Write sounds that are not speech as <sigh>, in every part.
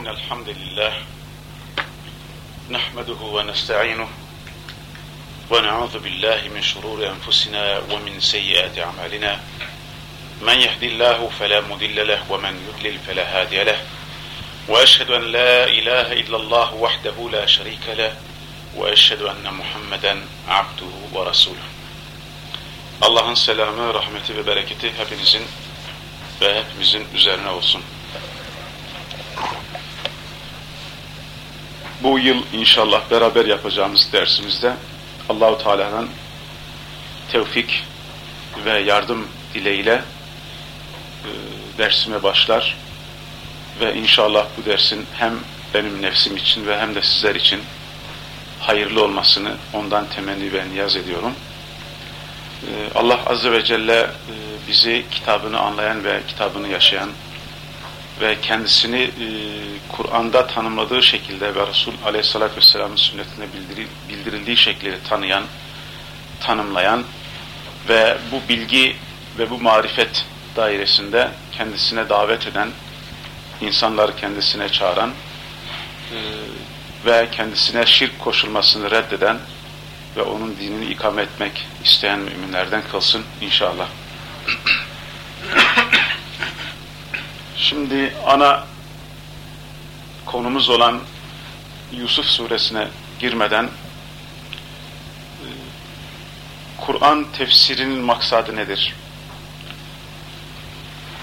إن الحمد لله نحمده ونستعينه ونعوذ بالله من شرور أنفسنا ومن سيئات أعمالنا. من يهدي الله فلا مضل له ومن يضلل فلا هادي له. وأشهد أن لا إله إلا الله وحده لا شريك له وأشهد أن محمدا عبده ورسوله. Allah'ın selamı, rahmeti ve bereketi hepinizin ve hepimizin üzerine olsun. Bu yıl inşallah beraber yapacağımız dersimizde Allahu Teala'nın tevfik ve yardım dileğiyle e, dersime başlar ve inşallah bu dersin hem benim nefsim için ve hem de sizler için hayırlı olmasını ondan temenni ve niyaz ediyorum. E, Allah Azze ve Celle e, bizi kitabını anlayan ve kitabını yaşayan ve kendisini e, Kur'an'da tanımladığı şekilde ve Resul Aleyhisselatü Vesselam'ın sünnetine bildirildiği şekilde tanıyan, tanımlayan ve bu bilgi ve bu marifet dairesinde kendisine davet eden, insanları kendisine çağıran e, ve kendisine şirk koşulmasını reddeden ve onun dinini ikame etmek isteyen müminlerden kılsın inşallah. Şimdi ana konumuz olan Yusuf suresine girmeden e, Kur'an tefsirinin maksadı nedir?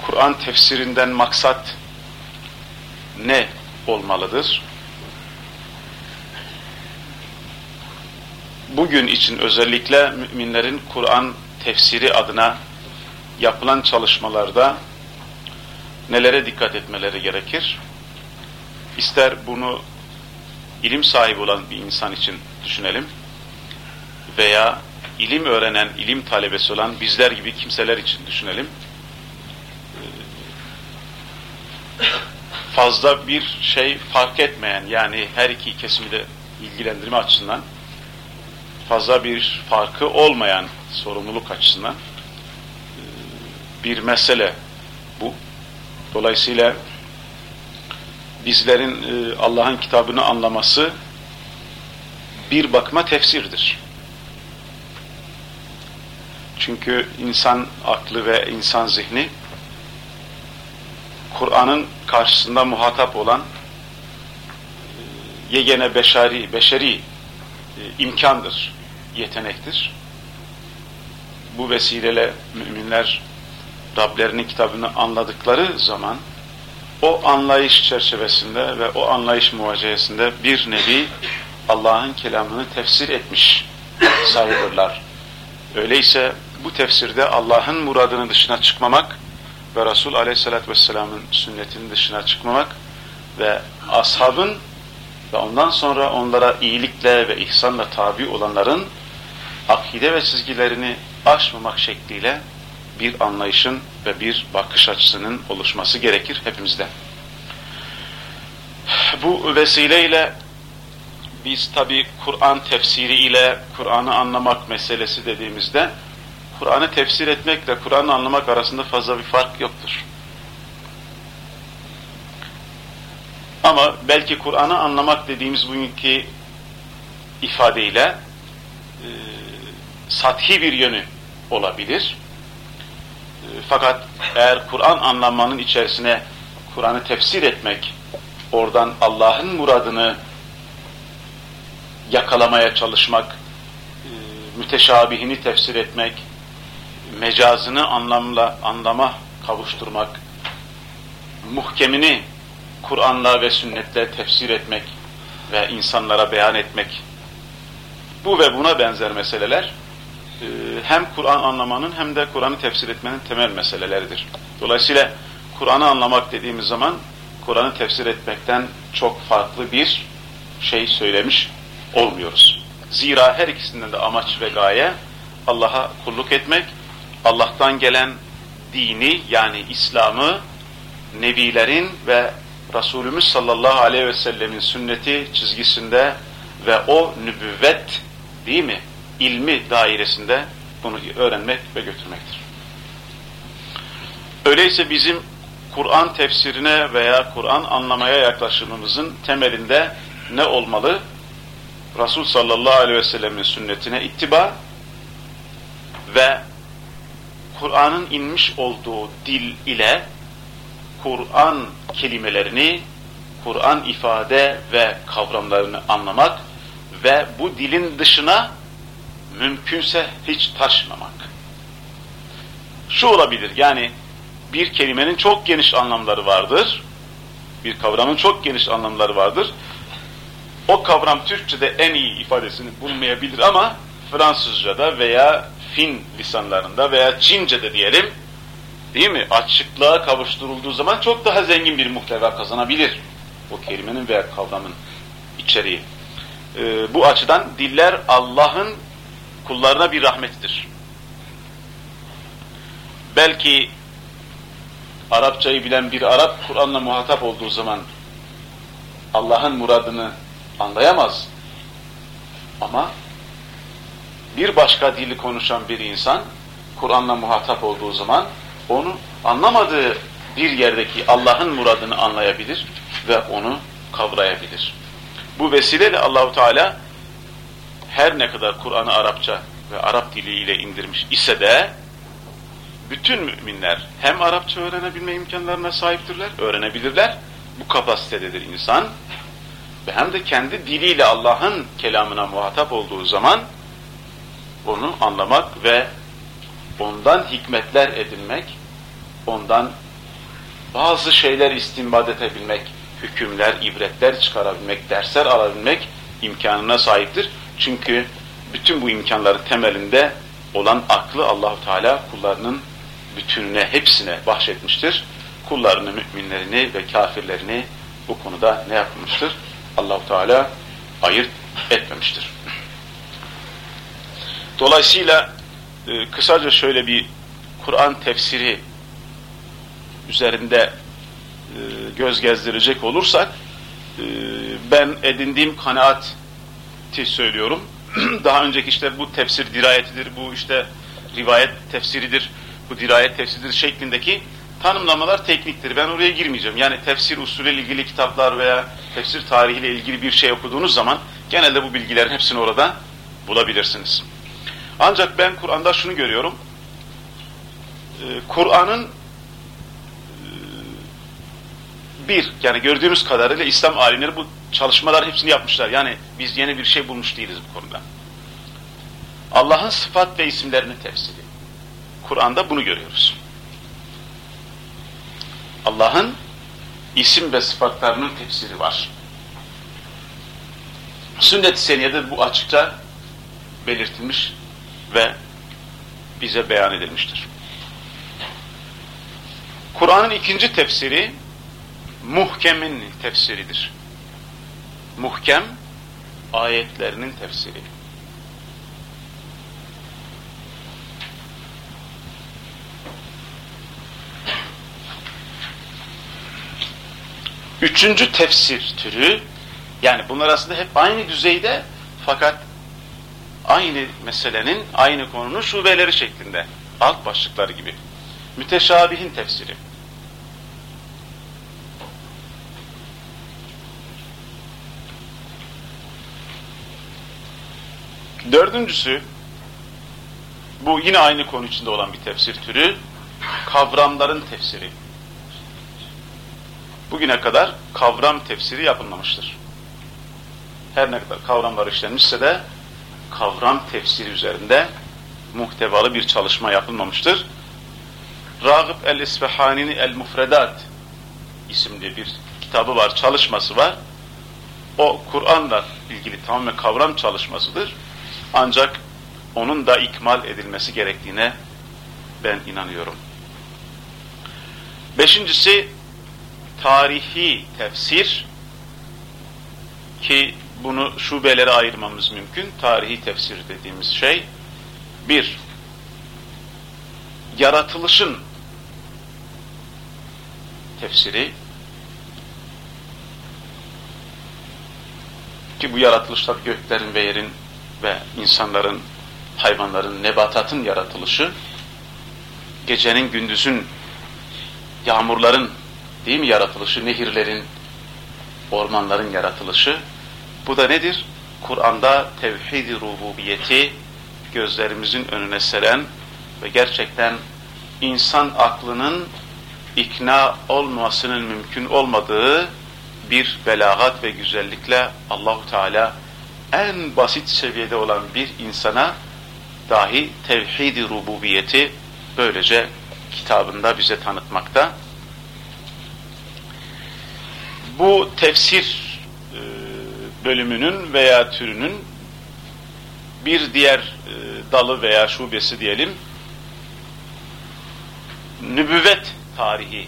Kur'an tefsirinden maksat ne olmalıdır? Bugün için özellikle müminlerin Kur'an tefsiri adına yapılan çalışmalarda nelere dikkat etmeleri gerekir? İster bunu ilim sahibi olan bir insan için düşünelim veya ilim öğrenen, ilim talebesi olan bizler gibi kimseler için düşünelim. Fazla bir şey fark etmeyen yani her iki kesimi de ilgilendirme açısından fazla bir farkı olmayan sorumluluk açısından bir mesele. Dolayısıyla bizlerin e, Allah'ın kitabını anlaması bir bakma tefsirdir. Çünkü insan aklı ve insan zihni Kur'an'ın karşısında muhatap olan e, yegene beşari, beşeri e, imkandır, yetenektir. Bu vesileyle müminler Rablerinin kitabını anladıkları zaman o anlayış çerçevesinde ve o anlayış muvaciyesinde bir nevi Allah'ın kelamını tefsir etmiş <coughs> sayılırlar. Öyleyse bu tefsirde Allah'ın muradının dışına çıkmamak ve Resul Aleyhisselatü Vesselam'ın sünnetinin dışına çıkmamak ve ashabın ve ondan sonra onlara iyilikle ve ihsanla tabi olanların akide ve çizgilerini aşmamak şekliyle bir anlayışın ve bir bakış açısının oluşması gerekir hepimizde. Bu vesileyle biz tabi Kur'an tefsiri ile Kur'an'ı anlamak meselesi dediğimizde Kur'an'ı tefsir etmekle Kur'an'ı anlamak arasında fazla bir fark yoktur. Ama belki Kur'an'ı anlamak dediğimiz bugünkü ifadeyle e, sathi bir yönü olabilir. Fakat eğer Kur'an anlamanın içerisine Kur'an'ı tefsir etmek, oradan Allah'ın muradını yakalamaya çalışmak, e, müteşabihini tefsir etmek, mecazını anlamla anlama kavuşturmak, muhkemini Kur'an'la ve sünnetle tefsir etmek ve insanlara beyan etmek, bu ve buna benzer meseleler hem Kur'an anlamanın hem de Kur'an'ı tefsir etmenin temel meseleleridir. Dolayısıyla Kur'an'ı anlamak dediğimiz zaman Kur'an'ı tefsir etmekten çok farklı bir şey söylemiş olmuyoruz. Zira her ikisinden de amaç ve gaye Allah'a kulluk etmek, Allah'tan gelen dini yani İslam'ı nebilerin ve Resulümüz sallallahu aleyhi ve sellemin sünneti çizgisinde ve o nübüvvet değil mi? İlmi dairesinde bunu öğrenmek ve götürmektir. Öyleyse bizim Kur'an tefsirine veya Kur'an anlamaya yaklaşımımızın temelinde ne olmalı? Resul sallallahu aleyhi ve sellemin sünnetine ittiba ve Kur'an'ın inmiş olduğu dil ile Kur'an kelimelerini, Kur'an ifade ve kavramlarını anlamak ve bu dilin dışına mümkünse hiç taşmamak. Şu olabilir yani bir kelimenin çok geniş anlamları vardır. Bir kavramın çok geniş anlamları vardır. O kavram Türkçe'de en iyi ifadesini bulmayabilir ama Fransızca'da veya Fin lisanlarında veya Çince'de diyelim değil mi? Açıklığa kavuşturulduğu zaman çok daha zengin bir muhteva kazanabilir. O kelimenin veya kavramın içeriği. Ee, bu açıdan diller Allah'ın kullarına bir rahmettir. Belki Arapçayı bilen bir Arap Kur'an'la muhatap olduğu zaman Allah'ın muradını anlayamaz. Ama bir başka dili konuşan bir insan Kur'an'la muhatap olduğu zaman onu anlamadığı bir yerdeki Allah'ın muradını anlayabilir ve onu kavrayabilir. Bu vesileyle Allahu Teala her ne kadar Kur'an'ı Arapça ve Arap diliyle indirmiş ise de bütün müminler hem Arapça öğrenebilme imkanlarına sahiptirler, öğrenebilirler. Bu kapasitededir insan. Ve hem de kendi diliyle Allah'ın kelamına muhatap olduğu zaman onu anlamak ve ondan hikmetler edinmek, ondan bazı şeyler istinbad edebilmek, hükümler, ibretler çıkarabilmek, dersler alabilmek imkanına sahiptir. Çünkü bütün bu imkanların temelinde olan aklı Allahu Teala kullarının bütününe, hepsine bahşetmiştir. Kullarını, müminlerini ve kafirlerini bu konuda ne yapmıştır? Allahu Teala ayırt etmemiştir. Dolayısıyla e, kısaca şöyle bir Kur'an tefsiri üzerinde e, göz gezdirecek olursak e, ben edindiğim kanaati söylüyorum. <clears throat> Daha önceki işte bu tefsir dirayetidir, bu işte rivayet tefsiridir, bu dirayet tefsiridir şeklindeki tanımlamalar tekniktir. Ben oraya girmeyeceğim. Yani tefsir usulü ile ilgili kitaplar veya tefsir tarihiyle ilgili bir şey okuduğunuz zaman genelde bu bilgilerin hepsini orada bulabilirsiniz. Ancak ben Kur'an'da şunu görüyorum. Ee, Kur'an'ın e, bir, yani gördüğümüz kadarıyla İslam alimleri bu çalışmalar hepsini yapmışlar. Yani biz yeni bir şey bulmuş değiliz bu konuda. Allah'ın sıfat ve isimlerini tefsiri. Kur'an'da bunu görüyoruz. Allah'ın isim ve sıfatlarının tefsiri var. Sünnet-i Seniyye'de bu açıkça belirtilmiş ve bize beyan edilmiştir. Kur'an'ın ikinci tefsiri muhkemin tefsiridir. Muhkem ayetlerinin tefsiri. Üçüncü tefsir türü, yani bunlar aslında hep aynı düzeyde fakat aynı meselenin, aynı konunun şubeleri şeklinde, alt başlıkları gibi. Müteşabihin tefsiri. Dördüncüsü, bu yine aynı konu içinde olan bir tefsir türü, kavramların tefsiri. Bugüne kadar kavram tefsiri yapılmamıştır. Her ne kadar kavramlar işlenmişse de kavram tefsiri üzerinde muhtevalı bir çalışma yapılmamıştır. Ragıp el-İsfahani'ni El-Mufredat isimli bir kitabı var, çalışması var. O Kur'an'la ilgili tamamen kavram çalışmasıdır. Ancak onun da ikmal edilmesi gerektiğine ben inanıyorum. Beşincisi tarihi tefsir ki bunu şubelere ayırmamız mümkün. Tarihi tefsir dediğimiz şey bir, yaratılışın tefsiri ki bu yaratılışlar göklerin ve yerin ve insanların, hayvanların, nebatatın yaratılışı, gecenin, gündüzün, yağmurların Değil mi yaratılışı? Nehirlerin, ormanların yaratılışı. Bu da nedir? Kur'an'da tevhid-i rububiyeti gözlerimizin önüne seren ve gerçekten insan aklının ikna olmasının mümkün olmadığı bir belagat ve güzellikle Allahu Teala en basit seviyede olan bir insana dahi tevhid-i rububiyeti böylece kitabında bize tanıtmakta. Bu tefsir e, bölümünün veya türünün bir diğer e, dalı veya şubesi diyelim, nübüvvet tarihi,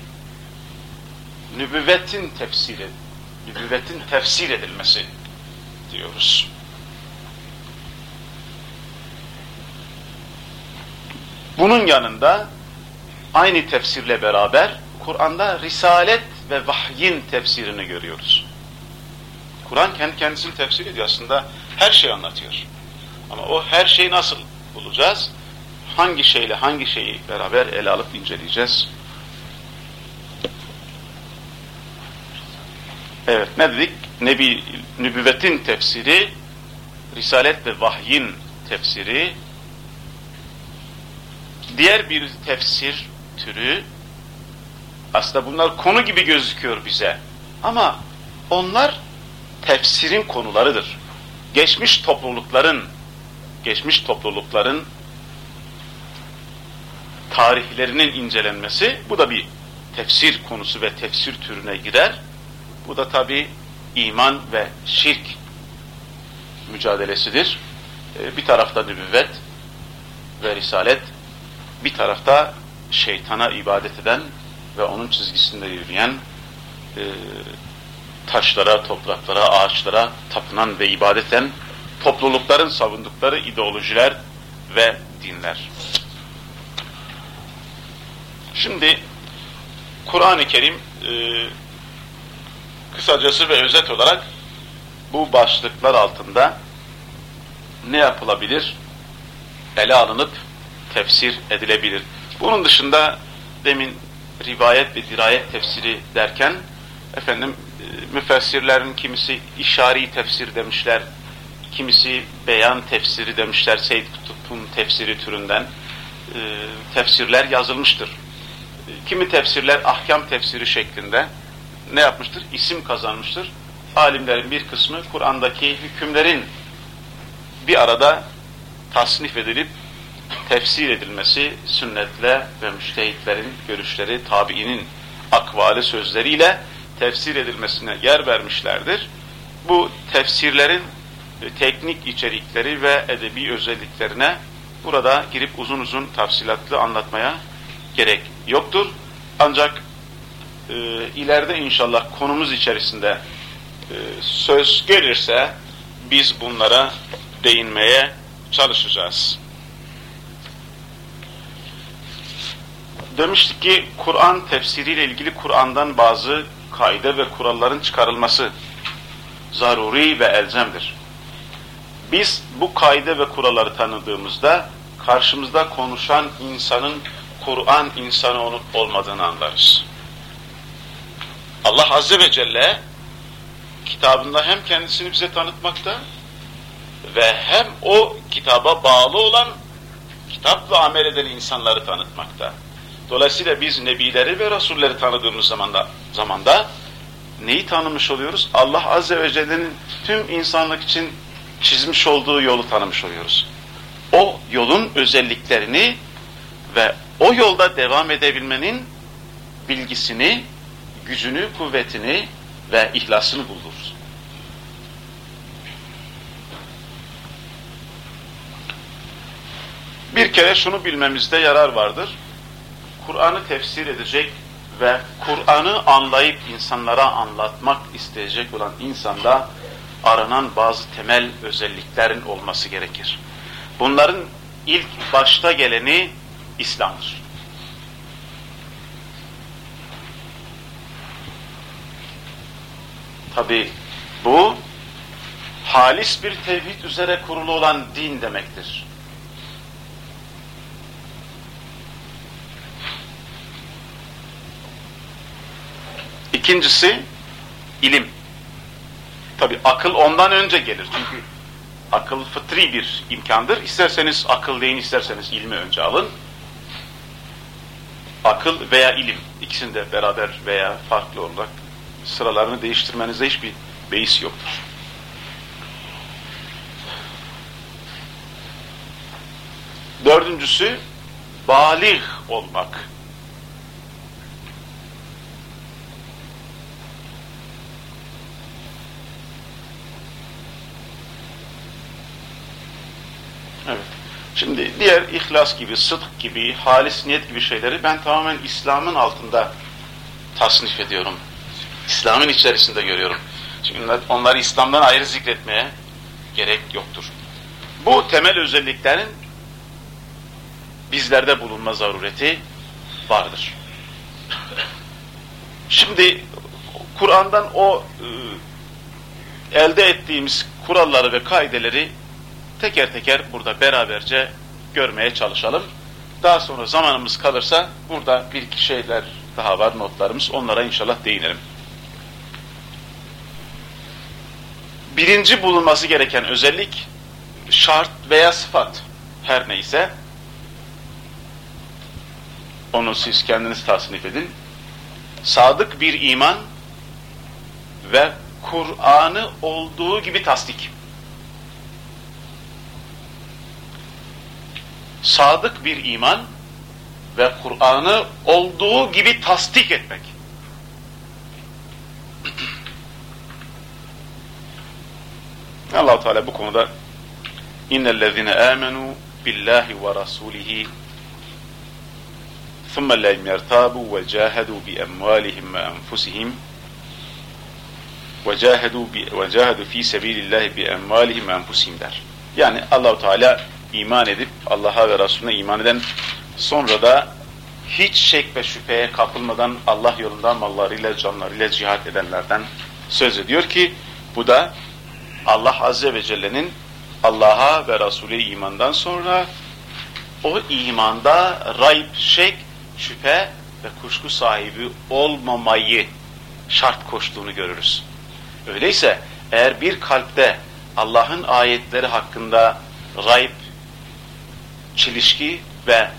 nübüvvetin tefsiri, nübüvvetin tefsir edilmesi diyoruz. Bunun yanında aynı tefsirle beraber Kur'an'da Risalet ve Vahyin tefsirini görüyoruz. Kur'an kendi kendisini tefsir ediyor aslında her şeyi anlatıyor. Ama o her şeyi nasıl bulacağız? Hangi şeyle hangi şeyi beraber ele alıp inceleyeceğiz? Evet ne dedik? Nebi, nübüvvetin tefsiri, Risalet ve Vahyin tefsiri, diğer bir tefsir türü, aslında bunlar konu gibi gözüküyor bize. Ama onlar tefsirin konularıdır. Geçmiş toplulukların, geçmiş toplulukların tarihlerinin incelenmesi, bu da bir tefsir konusu ve tefsir türüne girer. Bu da tabi iman ve şirk mücadelesidir. Ee, bir tarafta nübüvvet ve risalet, bir tarafta şeytana ibadet eden ve onun çizgisinde yürüyen e, taşlara, topraklara, ağaçlara tapınan ve ibadet eden toplulukların savundukları ideolojiler ve dinler. Şimdi Kur'an-ı Kerim e, kısacası ve özet olarak bu başlıklar altında ne yapılabilir? Ele alınıp tefsir edilebilir. Bunun dışında demin rivayet ve dirayet tefsiri derken efendim e, müfessirlerin kimisi işari tefsir demişler, kimisi beyan tefsiri demişler, Seyyid Kutup'un tefsiri türünden e, tefsirler yazılmıştır. E, kimi tefsirler ahkam tefsiri şeklinde ne yapmıştır? İsim kazanmıştır. Alimlerin bir kısmı Kur'an'daki hükümlerin bir arada tasnif edilip tefsir edilmesi sünnetle ve müştehitlerin görüşleri, tabiinin akvali sözleriyle tefsir edilmesine yer vermişlerdir. Bu tefsirlerin e, teknik içerikleri ve edebi özelliklerine burada girip uzun uzun tafsilatlı anlatmaya gerek yoktur. Ancak e, ileride inşallah konumuz içerisinde e, söz gelirse biz bunlara değinmeye çalışacağız. Demiştik ki Kur'an tefsiriyle ilgili Kur'an'dan bazı kaide ve kuralların çıkarılması zaruri ve elzemdir. Biz bu kaide ve kuralları tanıdığımızda karşımızda konuşan insanın Kur'an insanı olmadığını anlarız. Allah Azze ve Celle kitabında hem kendisini bize tanıtmakta ve hem o kitaba bağlı olan kitapla amel eden insanları tanıtmakta. Dolayısıyla biz nebileri ve rasulleri tanıdığımız zamanda, zamanda neyi tanımış oluyoruz? Allah Azze ve Celle'nin tüm insanlık için çizmiş olduğu yolu tanımış oluyoruz. O yolun özelliklerini ve o yolda devam edebilmenin bilgisini, gücünü, kuvvetini ve ihlasını buluruz. Bir kere şunu bilmemizde yarar vardır. Kur'an'ı tefsir edecek ve Kur'an'ı anlayıp insanlara anlatmak isteyecek olan insanda aranan bazı temel özelliklerin olması gerekir. Bunların ilk başta geleni İslam'dır. Tabi bu halis bir tevhid üzere kurulu olan din demektir. İkincisi ilim. Tabi akıl ondan önce gelir. Çünkü akıl fıtri bir imkandır. İsterseniz akıl deyin, isterseniz ilmi önce alın. Akıl veya ilim ikisinde beraber veya farklı olarak sıralarını değiştirmenize hiçbir beis yoktur. Dördüncüsü balik olmak. Şimdi diğer ihlas gibi, sıdk gibi, halis niyet gibi şeyleri ben tamamen İslam'ın altında tasnif ediyorum. İslam'ın içerisinde görüyorum. Çünkü onları İslam'dan ayrı zikretmeye gerek yoktur. Bu temel özelliklerin bizlerde bulunma zarureti vardır. Şimdi Kur'an'dan o e, elde ettiğimiz kuralları ve kaideleri teker teker burada beraberce görmeye çalışalım. Daha sonra zamanımız kalırsa burada bir iki şeyler daha var notlarımız. Onlara inşallah değinelim. Birinci bulunması gereken özellik şart veya sıfat her neyse onu siz kendiniz tasnif edin. Sadık bir iman ve Kur'an'ı olduğu gibi tasdik. Sadık bir iman ve Kur'an'ı olduğu gibi tasdik etmek. allah Teala bu konuda innellezine amenu billahi ve rasulihi ثم لم يرتابوا وجاهدوا بأموالهم وأنفسهم وجاهدوا وجاهدوا في سبيل الله بأموالهم وأنفسهم der. Yani Allahu Teala iman edip Allah'a ve Resulüne iman eden sonra da hiç şek ve şüpheye kapılmadan Allah yolunda mallarıyla canlarıyla cihat edenlerden söz ediyor ki bu da Allah Azze ve Celle'nin Allah'a ve Resulü imandan sonra o imanda rayb, şek şüphe ve kuşku sahibi olmamayı şart koştuğunu görürüz. Öyleyse eğer bir kalpte Allah'ın ayetleri hakkında rayb, çelişki ve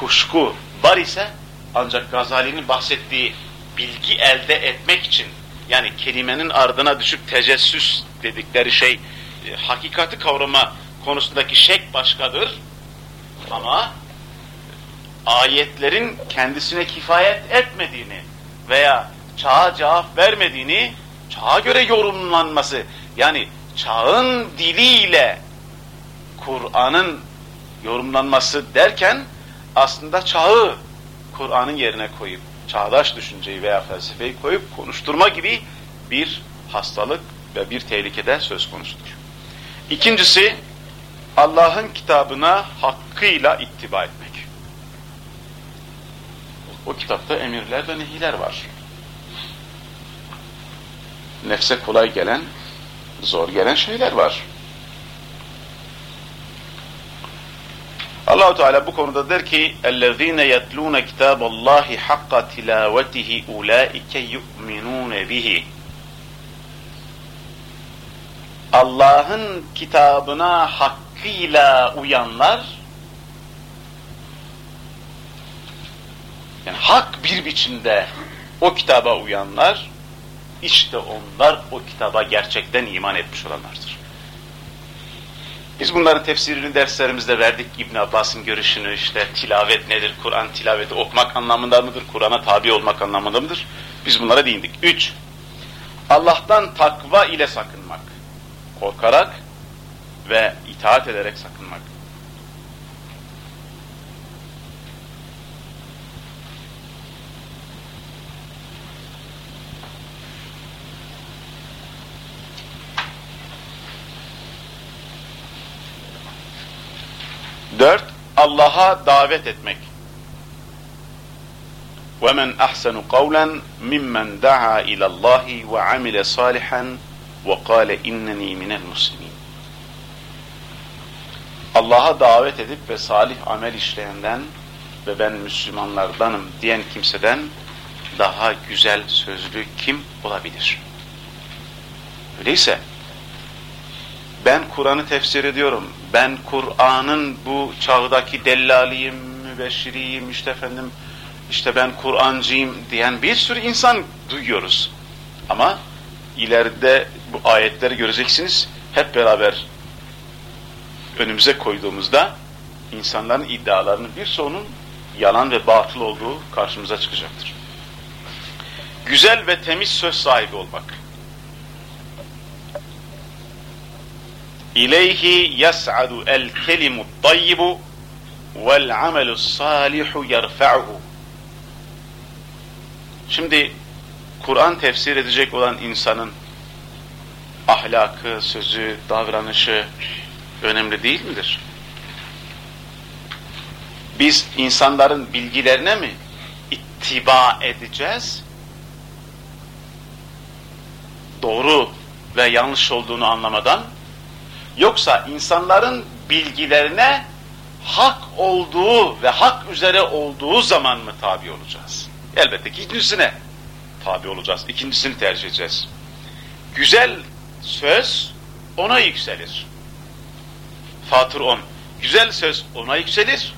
kuşku var ise ancak Gazali'nin bahsettiği bilgi elde etmek için yani kelimenin ardına düşüp tecessüs dedikleri şey e, hakikati kavrama konusundaki şek başkadır. Ama ayetlerin kendisine kifayet etmediğini veya çağa cevap vermediğini, çağa göre yorumlanması, yani çağın diliyle Kur'an'ın yorumlanması derken aslında çağı Kur'an'ın yerine koyup, çağdaş düşünceyi veya felsefeyi koyup konuşturma gibi bir hastalık ve bir tehlikede söz konusudur. İkincisi, Allah'ın kitabına hakkıyla ittiba etmek. O kitapta emirler ve nehiler var. Nefse kolay gelen, zor gelen şeyler var. Allahu Teala bu konuda der ki: "Ellezîne yetlûne kitâballâhi hakka tilâvetihi ulâike yu'minûne bihi." Allah'ın kitabına hakkıyla uyanlar Yani hak bir biçimde o kitaba uyanlar, işte onlar o kitaba gerçekten iman etmiş olanlardır. Biz bunların tefsirini derslerimizde verdik. İbn Abbas'ın görüşünü işte tilavet nedir? Kur'an tilaveti okumak anlamında mıdır? Kur'an'a tabi olmak anlamında mıdır? Biz bunlara değindik. Üç, Allah'tan takva ile sakınmak. Korkarak ve itaat ederek sakınmak. Dört, Allah'a davet etmek. وَمَنْ أَحْسَنُ قَوْلًا مِمَّنْ دَعَا إِلَى اللّٰهِ وَعَمِلَ صَالِحًا وَقَالَ اِنَّنِي مِنَ الْمُسْلِمِينَ Allah'a davet edip ve salih amel işleyenden ve ben Müslümanlardanım diyen kimseden daha güzel sözlü kim olabilir? Öyleyse ben Kur'an'ı tefsir ediyorum. Ben Kur'an'ın bu çağdaki dellaliyim, mübeşşiriyim, işte efendim, işte ben Kur'ancıyım diyen bir sürü insan duyuyoruz. Ama ileride bu ayetleri göreceksiniz. Hep beraber önümüze koyduğumuzda insanların iddialarının bir sonun yalan ve batıl olduğu karşımıza çıkacaktır. Güzel ve temiz söz sahibi olmak. İleyhi yas'adu el kelimu tayyibu vel amelu salihu yerfa'uhu. Şimdi Kur'an tefsir edecek olan insanın ahlakı, sözü, davranışı önemli değil midir? Biz insanların bilgilerine mi ittiba edeceğiz? Doğru ve yanlış olduğunu anlamadan yoksa insanların bilgilerine hak olduğu ve hak üzere olduğu zaman mı tabi olacağız? Elbette ki ikincisine tabi olacağız. İkincisini tercih edeceğiz. Güzel söz ona yükselir. Fatır 10. Güzel söz ona yükselir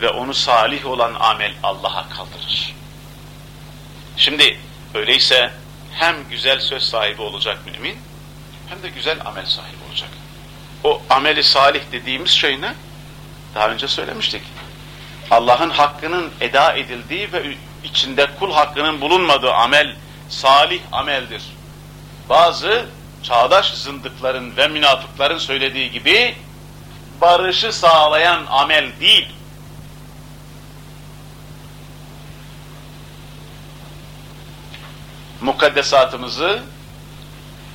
ve onu salih olan amel Allah'a kaldırır. Şimdi öyleyse hem güzel söz sahibi olacak mümin hem de güzel amel sahibi olacak. O ameli salih dediğimiz şey ne? Daha önce söylemiştik. Allah'ın hakkının eda edildiği ve içinde kul hakkının bulunmadığı amel salih ameldir. Bazı çağdaş zındıkların ve münafıkların söylediği gibi barışı sağlayan amel değil. Mukaddesatımızı,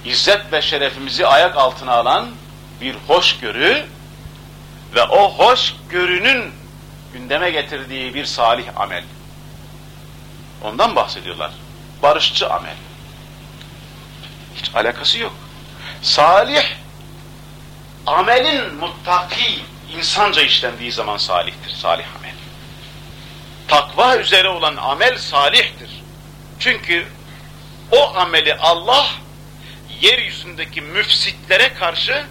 izzet ve şerefimizi ayak altına alan bir hoşgörü ve o hoşgörünün gündeme getirdiği bir salih amel. Ondan bahsediyorlar. Barışçı amel. Hiç alakası yok. Salih, amelin muttaki, insanca işlendiği zaman salihtir, salih amel. Takva üzere olan amel salihtir. Çünkü o ameli Allah, yeryüzündeki müfsitlere karşı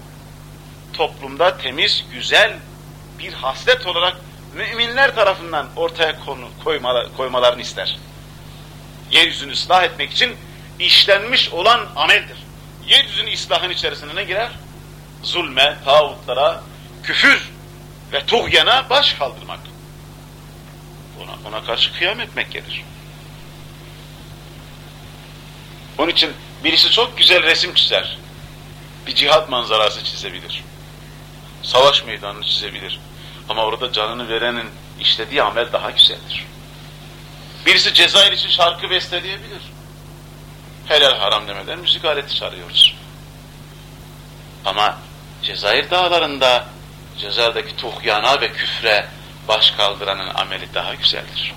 toplumda temiz, güzel bir haslet olarak müminler tarafından ortaya konu, koymalar, koymalarını ister. Yeryüzünü ıslah etmek için işlenmiş olan ameldir. Yeryüzünün ıslahın içerisine ne girer? Zulme, tağutlara, küfür ve tuğyana baş kaldırmak. Ona, ona karşı kıyam etmek gelir. Onun için birisi çok güzel resim çizer. Bir cihat manzarası çizebilir. Savaş meydanını çizebilir. Ama orada canını verenin işlediği amel daha güzeldir. Birisi Cezayir için şarkı besteleyebilir. Helal haram demeden müzik aleti çalıyoruz. Ama Cezayir dağlarında Cezayir'deki tuhyana ve küfre baş kaldıranın ameli daha güzeldir.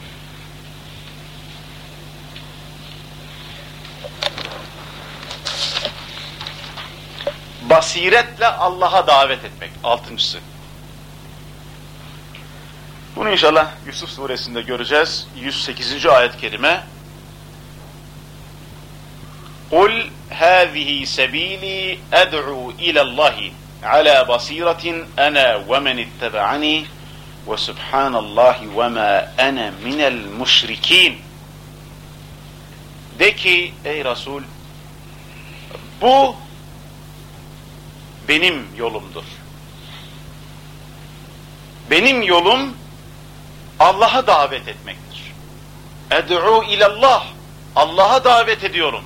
Basiretle Allah'a davet etmek. Altıncısı. Bunu inşallah Yusuf suresinde göreceğiz. 108. ayet-i kerime. قُلْ هَذِهِ سَب۪يلِي اَدْعُوا اِلَى اللّٰهِ عَلَى بَص۪يرَةٍ اَنَا وَمَنِ اتَّبَعَنِي وَسُبْحَانَ اللّٰهِ وَمَا اَنَا مِنَ الْمُشْرِك۪ينَ De ki ey Resul bu benim yolumdur. Benim yolum Allah'a davet etmektir. Ed'u ilallah. Allah'a davet ediyorum.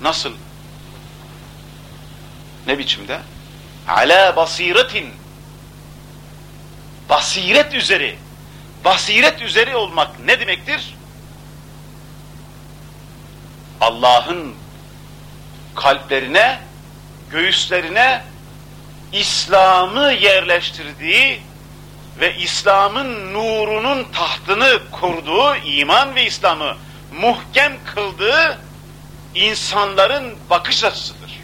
Nasıl? Ne biçimde? Ala basiretin. Basiret üzeri. Basiret üzeri olmak ne demektir? Allah'ın kalplerine, göğüslerine İslam'ı yerleştirdiği ve İslam'ın nurunun tahtını kurduğu, iman ve İslam'ı muhkem kıldığı insanların bakış açısıdır.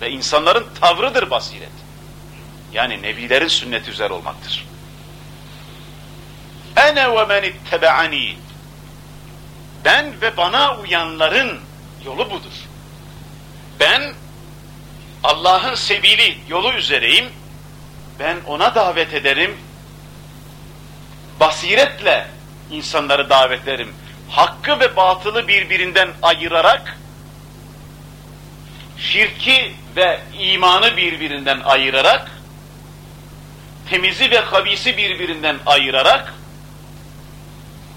Ve insanların tavrıdır basiret. Yani nebilerin sünneti üzere olmaktır. ene ve men. Ben ve bana uyanların yolu budur. Ben Allah'ın sebili yolu üzereyim. Ben ona davet ederim. Basiretle insanları davet ederim. Hakkı ve batılı birbirinden ayırarak şirki ve imanı birbirinden ayırarak temizi ve habisi birbirinden ayırarak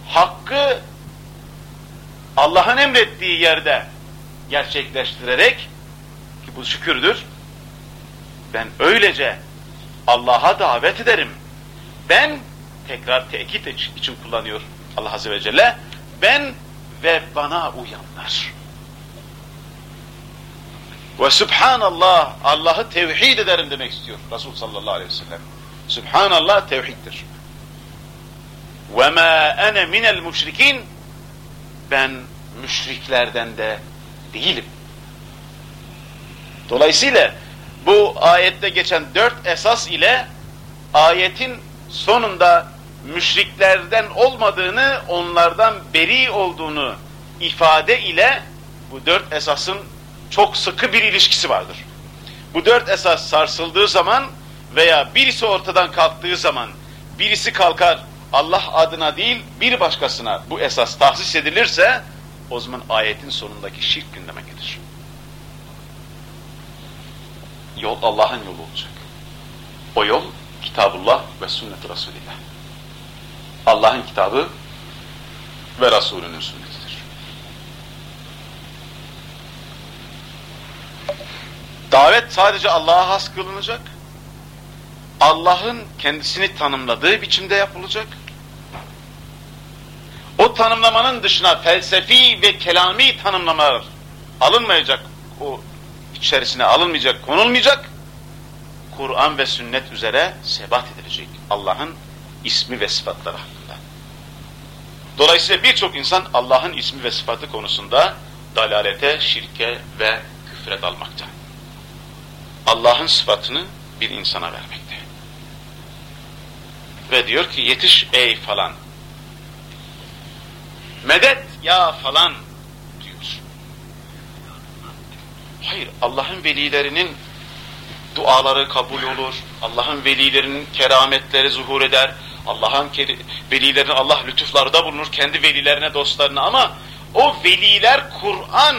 hakkı Allah'ın emrettiği yerde gerçekleştirerek ki bu şükürdür ben öylece Allah'a davet ederim. Ben tekrar tekit için kullanıyor Allah Azze ve Celle. Ben ve bana uyanlar. Ve Subhanallah, Allah'ı tevhid ederim demek istiyor Resul sallallahu aleyhi ve sellem. Subhanallah tevhiddir. Ve ma ene minel müşrikin ben müşriklerden de değilim. Dolayısıyla bu ayette geçen dört esas ile ayetin sonunda müşriklerden olmadığını, onlardan beri olduğunu ifade ile bu dört esasın çok sıkı bir ilişkisi vardır. Bu dört esas sarsıldığı zaman veya birisi ortadan kalktığı zaman birisi kalkar Allah adına değil bir başkasına bu esas tahsis edilirse o zaman ayetin sonundaki şirk gündeme gelir. Yol Allah'ın yolu olacak. O yol Kitabullah ve sünnet Resulillah. Allah'ın kitabı ve Resulünün sünnetidir. Davet sadece Allah'a has kılınacak. Allah'ın kendisini tanımladığı biçimde yapılacak. O tanımlamanın dışına felsefi ve kelami tanımlamalar alınmayacak, o içerisine alınmayacak, konulmayacak. Kur'an ve sünnet üzere sebat edilecek Allah'ın ismi ve sıfatları hakkında. Dolayısıyla birçok insan Allah'ın ismi ve sıfatı konusunda dalalete, şirke ve küfre dalmakta. Allah'ın sıfatını bir insana vermekte. Ve diyor ki yetiş ey falan. Medet ya falan diyor. Hayır Allah'ın velilerinin duaları kabul olur. Allah'ın velilerinin kerametleri zuhur eder. Allah'ın velilerine Allah lütuflarda bulunur kendi velilerine dostlarına ama o veliler Kur'an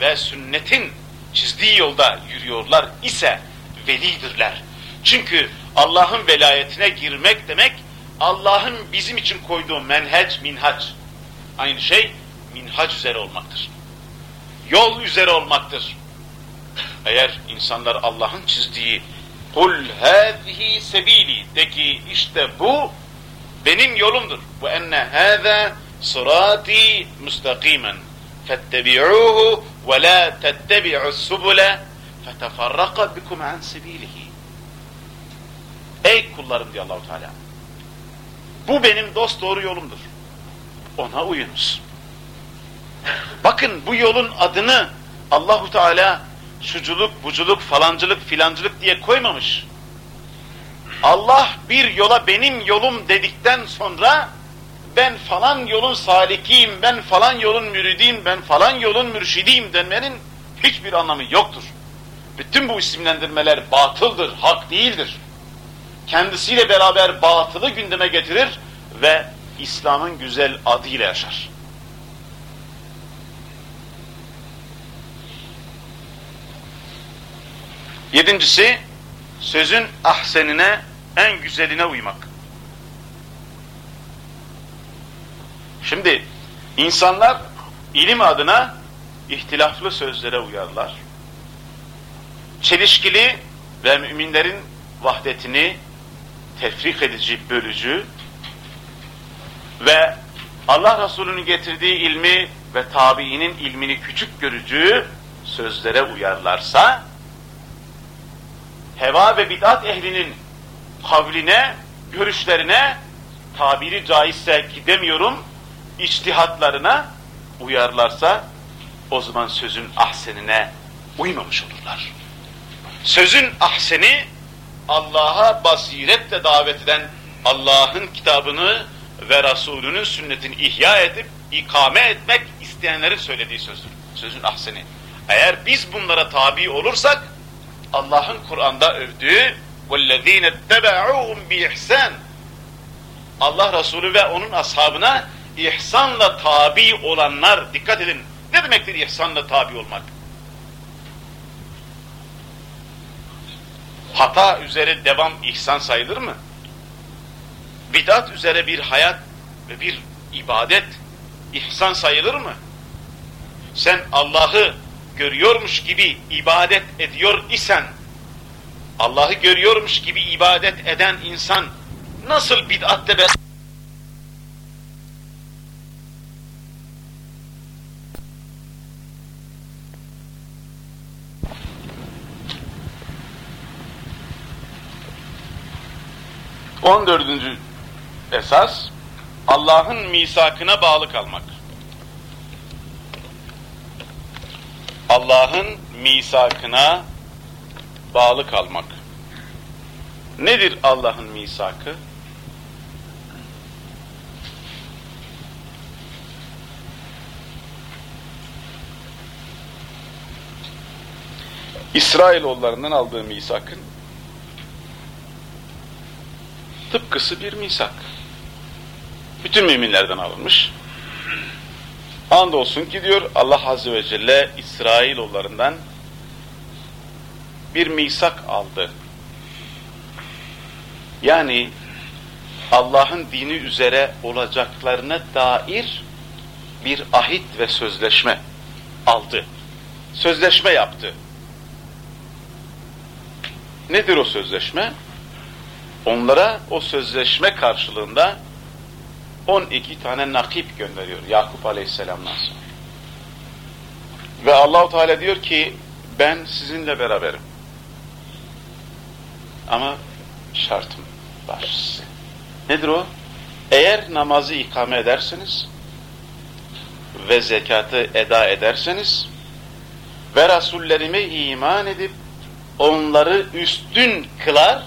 ve sünnetin çizdiği yolda yürüyorlar ise velidirler. Çünkü Allah'ın velayetine girmek demek Allah'ın bizim için koyduğu menheç, minhaç. Aynı şey minhaç üzere olmaktır. Yol üzere olmaktır. Eğer insanlar Allah'ın çizdiği kul hâzihi sebili de ki işte bu benim yolumdur. Bu enne hâzâ sırâti müstakimen fettebi'ûhu ve lâ tettebi'us subule fetefarraka bikum an sebilihi. Ey kullarım diyor Allahu Teala. Bu benim dost doğru yolumdur. Ona uyunuz. Bakın bu yolun adını Allahu Teala şuculuk, buculuk, falancılık, filancılık diye koymamış. Allah bir yola benim yolum dedikten sonra ben falan yolun salikiyim, ben falan yolun müridiyim, ben falan yolun mürşidiyim denmenin hiçbir anlamı yoktur. Bütün bu isimlendirmeler batıldır, hak değildir. Kendisiyle beraber batılı gündeme getirir ve İslam'ın güzel adıyla yaşar. Yedincisi, sözün ahsenine, en güzeline uymak. Şimdi, insanlar ilim adına ihtilaflı sözlere uyarlar. Çelişkili ve müminlerin vahdetini tefrik edici, bölücü ve Allah Resulü'nün getirdiği ilmi ve tabiinin ilmini küçük görücü sözlere uyarlarsa, heva ve bid'at ehlinin kavline, görüşlerine, tabiri caizse gidemiyorum, içtihatlarına uyarlarsa, o zaman sözün ahsenine uymamış olurlar. Sözün ahseni, Allah'a basiretle davet eden Allah'ın kitabını ve Resulünün sünnetini ihya edip ikame etmek isteyenlerin söylediği sözdür. Sözün ahseni. Eğer biz bunlara tabi olursak Allah'ın Kur'an'da övdüğü وَالَّذ۪ينَ اتَّبَعُوهُمْ بِإِحْسَانٍ Allah Resulü ve onun ashabına ihsanla tabi olanlar, dikkat edin, ne demektir ihsanla tabi olmak? Hata üzere devam ihsan sayılır mı? Bidat üzere bir hayat ve bir ibadet ihsan sayılır mı? Sen Allah'ı görüyormuş gibi ibadet ediyor isen, Allah'ı görüyormuş gibi ibadet eden insan nasıl bid'atte be On dördüncü esas, Allah'ın misakına bağlı kalmak. Allah'ın misakına bağlı kalmak. Nedir Allah'ın misakı? İsrailoğullarından aldığı misakın tıpkısı bir misak. Bütün müminlerden alınmış. Andolsun ki diyor Allah Azze ve Celle İsrailoğullarından bir misak aldı. Yani Allah'ın dini üzere olacaklarına dair bir ahit ve sözleşme aldı. Sözleşme yaptı. Nedir o sözleşme? Onlara o sözleşme karşılığında 12 tane nakip gönderiyor Yakup Aleyhisselam'dan sonra. Ve Allahu Teala diyor ki ben sizinle beraberim. Ama şartım var size. Nedir o? Eğer namazı ikame ederseniz ve zekatı eda ederseniz ve Rasullerime iman edip onları üstün kılar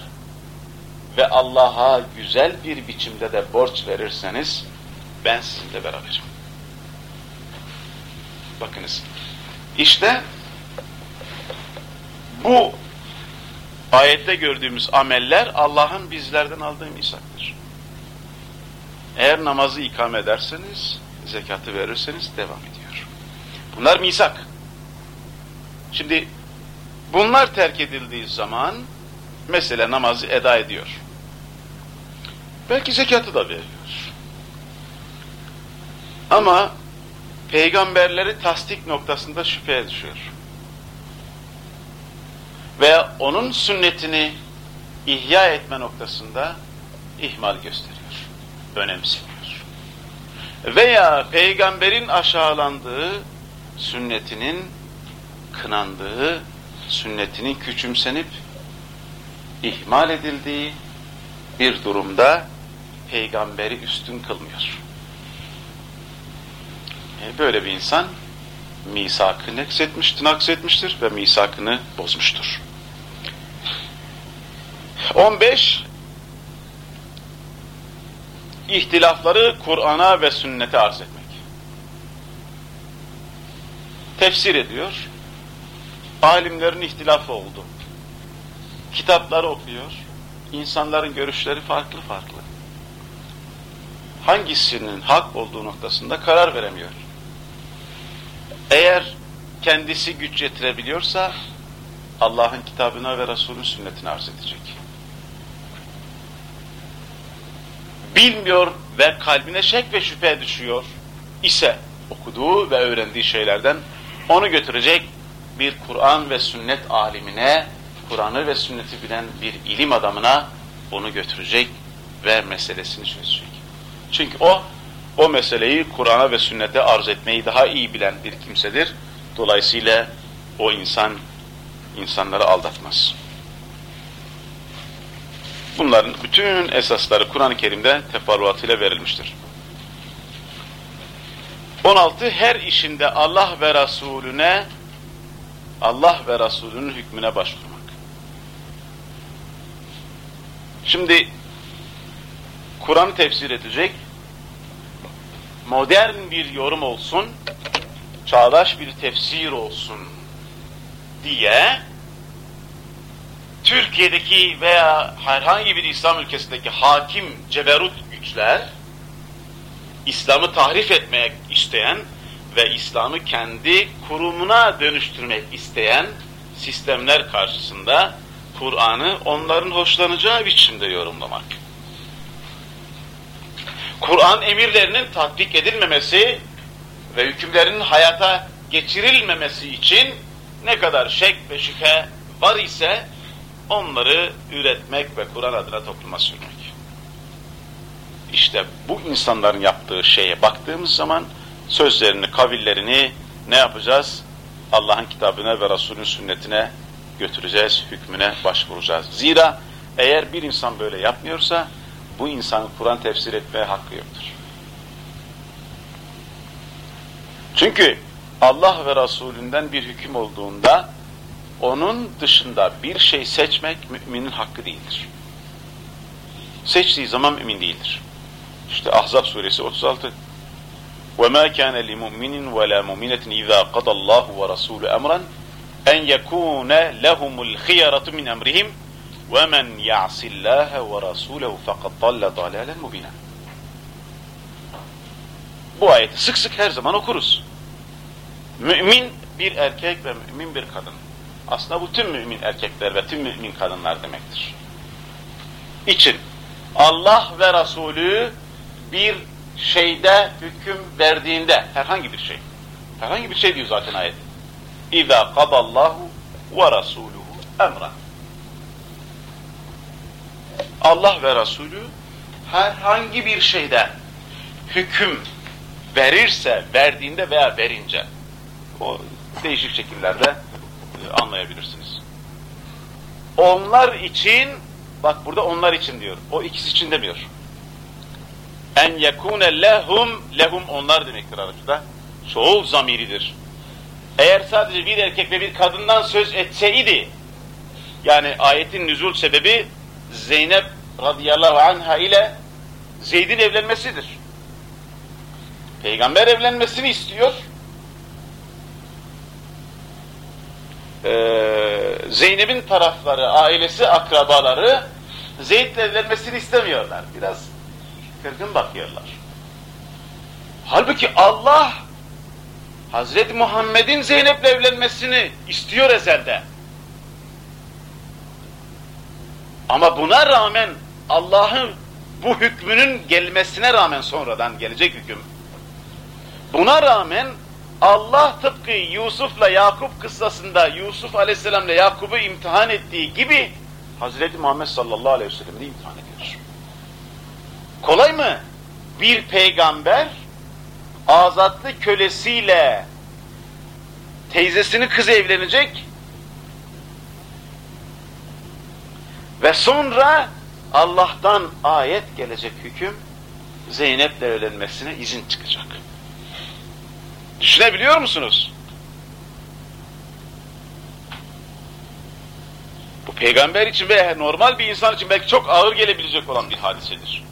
ve Allah'a güzel bir biçimde de borç verirseniz ben sizinle beraberim. Bakınız. İşte bu ayette gördüğümüz ameller Allah'ın bizlerden aldığı misaktır. Eğer namazı ikame ederseniz, zekatı verirseniz devam ediyor. Bunlar misak. Şimdi bunlar terk edildiği zaman mesela namazı eda ediyor. Belki zekatı da veriyor. Ama peygamberleri tasdik noktasında şüpheye düşüyor. Ve onun sünnetini ihya etme noktasında ihmal gösteriyor. Önemsemiyor. Veya peygamberin aşağılandığı, sünnetinin kınandığı, sünnetinin küçümsenip ihmal edildiği bir durumda peygamberi üstün kılmıyor. E böyle bir insan misakını eksetmiştir, naksetmiştir ve misakını bozmuştur. 15 ihtilafları Kur'an'a ve sünnete arz etmek. Tefsir ediyor. Alimlerin ihtilafı oldu. Kitapları okuyor. İnsanların görüşleri farklı farklı. Hangisinin hak olduğu noktasında karar veremiyor. Eğer kendisi güç yetirebiliyorsa Allah'ın kitabına ve Resul'ün sünnetine arz edecek. Bilmiyor ve kalbine şek ve şüphe düşüyor ise okuduğu ve öğrendiği şeylerden onu götürecek bir Kur'an ve sünnet alimine, Kur'an'ı ve sünneti bilen bir ilim adamına onu götürecek ve meselesini çözecek. Çünkü o, o meseleyi Kur'an'a ve sünnete arz etmeyi daha iyi bilen bir kimsedir. Dolayısıyla o insan, insanları aldatmaz. Bunların bütün esasları Kur'an-ı Kerim'de teferruatıyla verilmiştir. 16. Her işinde Allah ve Resulüne Allah ve Resulünün hükmüne başvurmak. Şimdi Kur'an'ı tefsir edecek, modern bir yorum olsun, çağdaş bir tefsir olsun diye Türkiye'deki veya herhangi bir İslam ülkesindeki hakim ceberut güçler İslam'ı tahrif etmek isteyen ve İslam'ı kendi kurumuna dönüştürmek isteyen sistemler karşısında Kur'an'ı onların hoşlanacağı biçimde yorumlamak. Kur'an emirlerinin tatbik edilmemesi ve hükümlerinin hayata geçirilmemesi için ne kadar şek ve şüphe var ise onları üretmek ve Kur'an adına topluma sürmek. İşte bu insanların yaptığı şeye baktığımız zaman sözlerini, kavillerini ne yapacağız? Allah'ın kitabına ve Resulün sünnetine götüreceğiz, hükmüne başvuracağız. Zira eğer bir insan böyle yapmıyorsa bu insanın Kur'an tefsir etmeye hakkı yoktur. Çünkü Allah ve Resulünden bir hüküm olduğunda onun dışında bir şey seçmek müminin hakkı değildir. Seçtiği zaman mümin değildir. İşte Ahzab suresi 36. وَمَا كَانَ لِمُؤْمِنٍ وَلَا مُؤْمِنَةٍ اِذَا قَضَى اللّٰهُ وَرَسُولُ اَمْرًا en yekune lehumul khiyaratu min emrihim ve men ya'sillaha ve rasulehu fakat dalle dalalen mubina. Bu ayeti sık sık her zaman okuruz. Mümin bir erkek ve mümin bir kadın. Aslında bu tüm mümin erkekler ve tüm mümin kadınlar demektir. İçin Allah ve Resulü bir şeyde hüküm verdiğinde, herhangi bir şey, herhangi bir şey diyor zaten ayet İza kadallahu ve rasuluhu emra. Allah ve Resulü herhangi bir şeyde hüküm verirse, verdiğinde veya verince o değişik şekillerde e, anlayabilirsiniz. Onlar için bak burada onlar için diyor. O ikisi için demiyor. En yekune lehum lehum onlar demektir Arapçada. Çoğul zamiridir. Eğer sadece bir erkek ve bir kadından söz etseydi yani ayetin nüzul sebebi Zeynep radıyallahu anha ile Zeyd'in evlenmesidir. Peygamber evlenmesini istiyor. Ee, Zeynep'in tarafları, ailesi, akrabaları Zeyd'le evlenmesini istemiyorlar. Biraz kırgın bakıyorlar. Halbuki Allah Hazreti Muhammed'in Zeynep'le evlenmesini istiyor ezelde. Ama buna rağmen Allah'ın bu hükmünün gelmesine rağmen sonradan gelecek hüküm. Buna rağmen Allah tıpkı Yusuf'la Yakup kıssasında Yusuf aleyhisselamla Yakup'u imtihan ettiği gibi Hazreti Muhammed sallallahu aleyhi ve sellem'i imtihan ediyor. Kolay mı? Bir peygamber azatlı kölesiyle teyzesinin kızı evlenecek ve sonra Allah'tan ayet gelecek hüküm Zeynep'le evlenmesine izin çıkacak. Düşünebiliyor musunuz? Bu peygamber için ve normal bir insan için belki çok ağır gelebilecek olan bir hadisedir.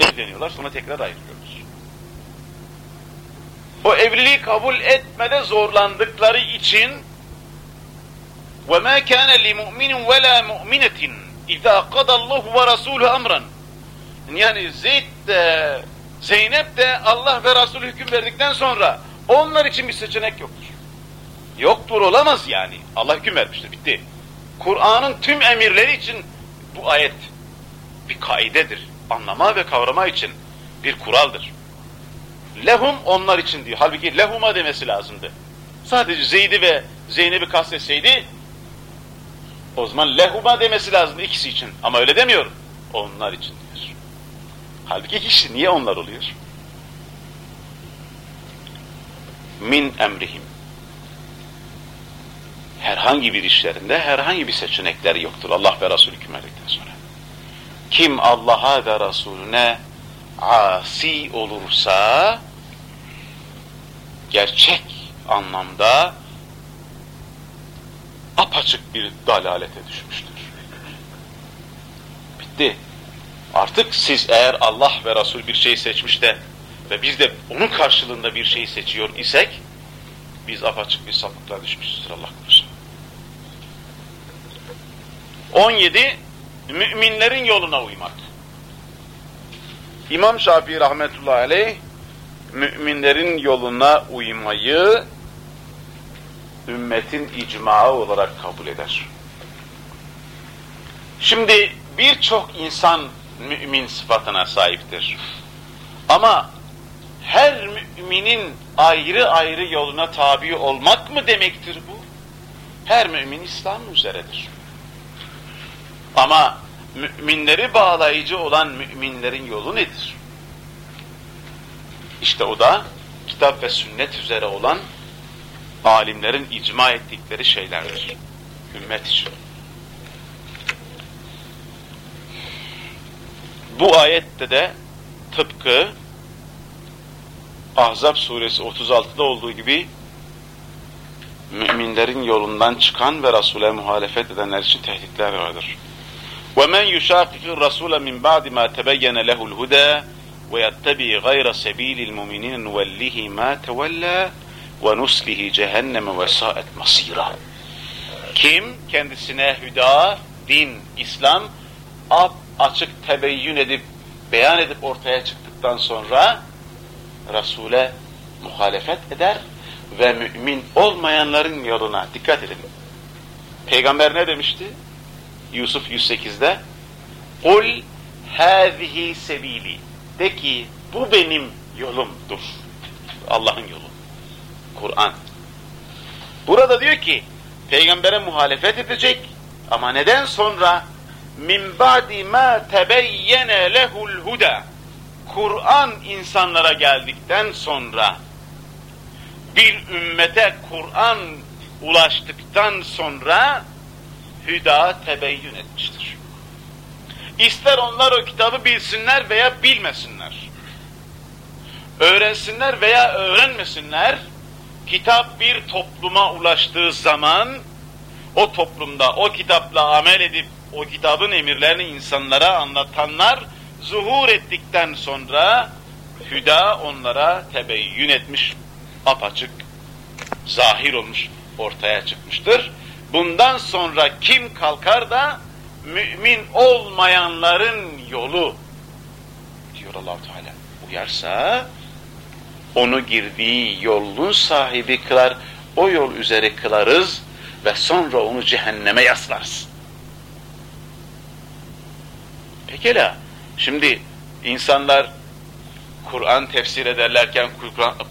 Evleniyorlar sonra tekrar ayrılıyorlar O evliliği kabul etmede zorlandıkları için وَمَا كَانَ لِمُؤْمِنٍ وَلَا مُؤْمِنَةٍ اِذَا قَدَ اللّٰهُ وَرَسُولُهُ اَمْرًا Yani Zeyd de, Zeynep de Allah ve Resulü hüküm verdikten sonra onlar için bir seçenek yoktur. Yoktur olamaz yani. Allah hüküm vermiştir, bitti. Kur'an'ın tüm emirleri için bu ayet bir kaidedir. Anlama ve kavrama için bir kuraldır. Lehum onlar için diyor. Halbuki lehuma demesi lazımdı. Sadece Zeyd'i ve Zeynep'i kastetseydi o zaman lehuma demesi lazım ikisi için. Ama öyle demiyor. Onlar için diyor. Halbuki kişi niye onlar oluyor? Min emrihim. Herhangi bir işlerinde herhangi bir seçenekleri yoktur. Allah ve Resulü hükmedikten sonra. Kim Allah'a ve Resulüne asi olursa gerçek anlamda apaçık bir dalalete düşmüştür. Bitti. Artık siz eğer Allah ve Resul bir şey seçmiş de ve biz de onun karşılığında bir şeyi seçiyor isek biz apaçık bir sapıklığa düşmüşüzdür Allah korusun. 17. Müminlerin yoluna uymak. İmam Şafii rahmetullahi aleyh müminlerin yoluna uymayı ümmetin icmağı olarak kabul eder. Şimdi birçok insan mümin sıfatına sahiptir. Ama her müminin ayrı ayrı yoluna tabi olmak mı demektir bu? Her mümin İslam'ın üzeredir. Ama müminleri bağlayıcı olan müminlerin yolu nedir? İşte o da kitap ve sünnet üzere olan alimlerin icma ettikleri şeylerdir. Ümmet için. Bu ayette de tıpkı Ahzab suresi 36'da olduğu gibi müminlerin yolundan çıkan ve Resul'e muhalefet edenler için tehditler vardır. وَمَنْ يُشَاقِقِ الرَّسُولَ مِنْ بَعْدِ مَا تَبَيَّنَ لَهُ الْهُدَى وَيَتَّبِي غَيْرَ سَب۪يلِ الْمُؤْمِنِينَ نُوَلِّهِ مَا تَوَلَّى وَنُسْلِهِ جَهَنَّمَ وَسَاءَتْ مَصِيرًا Kim kendisine hüda, din, İslam ap açık tebeyyün edip, beyan edip ortaya çıktıktan sonra Resul'e muhalefet eder ve mümin olmayanların yoluna dikkat edin. Peygamber ne demişti? Yusuf 108'de Kul hâzihi sebili de ki bu benim yolumdur. Allah'ın yolu. Kur'an. Burada diyor ki peygambere muhalefet edecek ama neden sonra min ba'di ma tebeyyene lehul huda Kur'an insanlara geldikten sonra bir ümmete Kur'an ulaştıktan sonra hüda tebeyyün etmiştir. İster onlar o kitabı bilsinler veya bilmesinler. Öğrensinler veya öğrenmesinler, kitap bir topluma ulaştığı zaman o toplumda o kitapla amel edip o kitabın emirlerini insanlara anlatanlar zuhur ettikten sonra hüda onlara tebeyyün etmiş, apaçık, zahir olmuş, ortaya çıkmıştır. Bundan sonra kim kalkar da mümin olmayanların yolu diyor allah Teala uyarsa onu girdiği yolun sahibi kılar, o yol üzere kılarız ve sonra onu cehenneme yaslarız. Pekala, şimdi insanlar Kur'an tefsir ederlerken,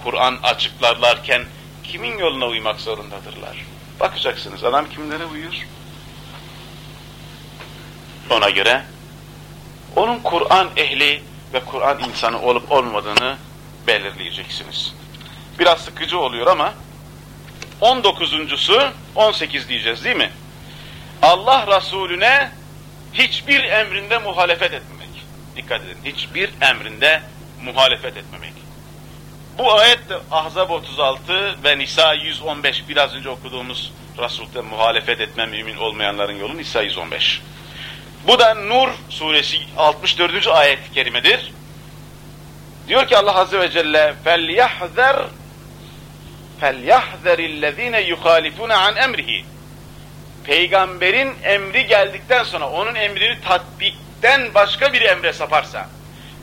Kur'an açıklarlarken kimin yoluna uymak zorundadırlar? Bakacaksınız adam kimlere uyuyor? Ona göre onun Kur'an ehli ve Kur'an insanı olup olmadığını belirleyeceksiniz. Biraz sıkıcı oluyor ama 19'uncusu 18 diyeceğiz değil mi? Allah Resulüne hiçbir emrinde muhalefet etmemek. Dikkat edin. Hiçbir emrinde muhalefet etmemek. Bu ayet de Ahzab 36 ve Nisa 115 biraz önce okuduğumuz Resul'de muhalefet etme mümin olmayanların yolu Nisa 115. Bu da Nur suresi 64. ayet-i kerimedir. Diyor ki Allah Azze ve Celle فَلْيَحْذَرْ فَلْيَحْذَرِ الَّذ۪ينَ يُخَالِفُونَ عَنْ اَمْرِهِ Peygamberin emri geldikten sonra onun emrini tatbikten başka bir emre saparsa,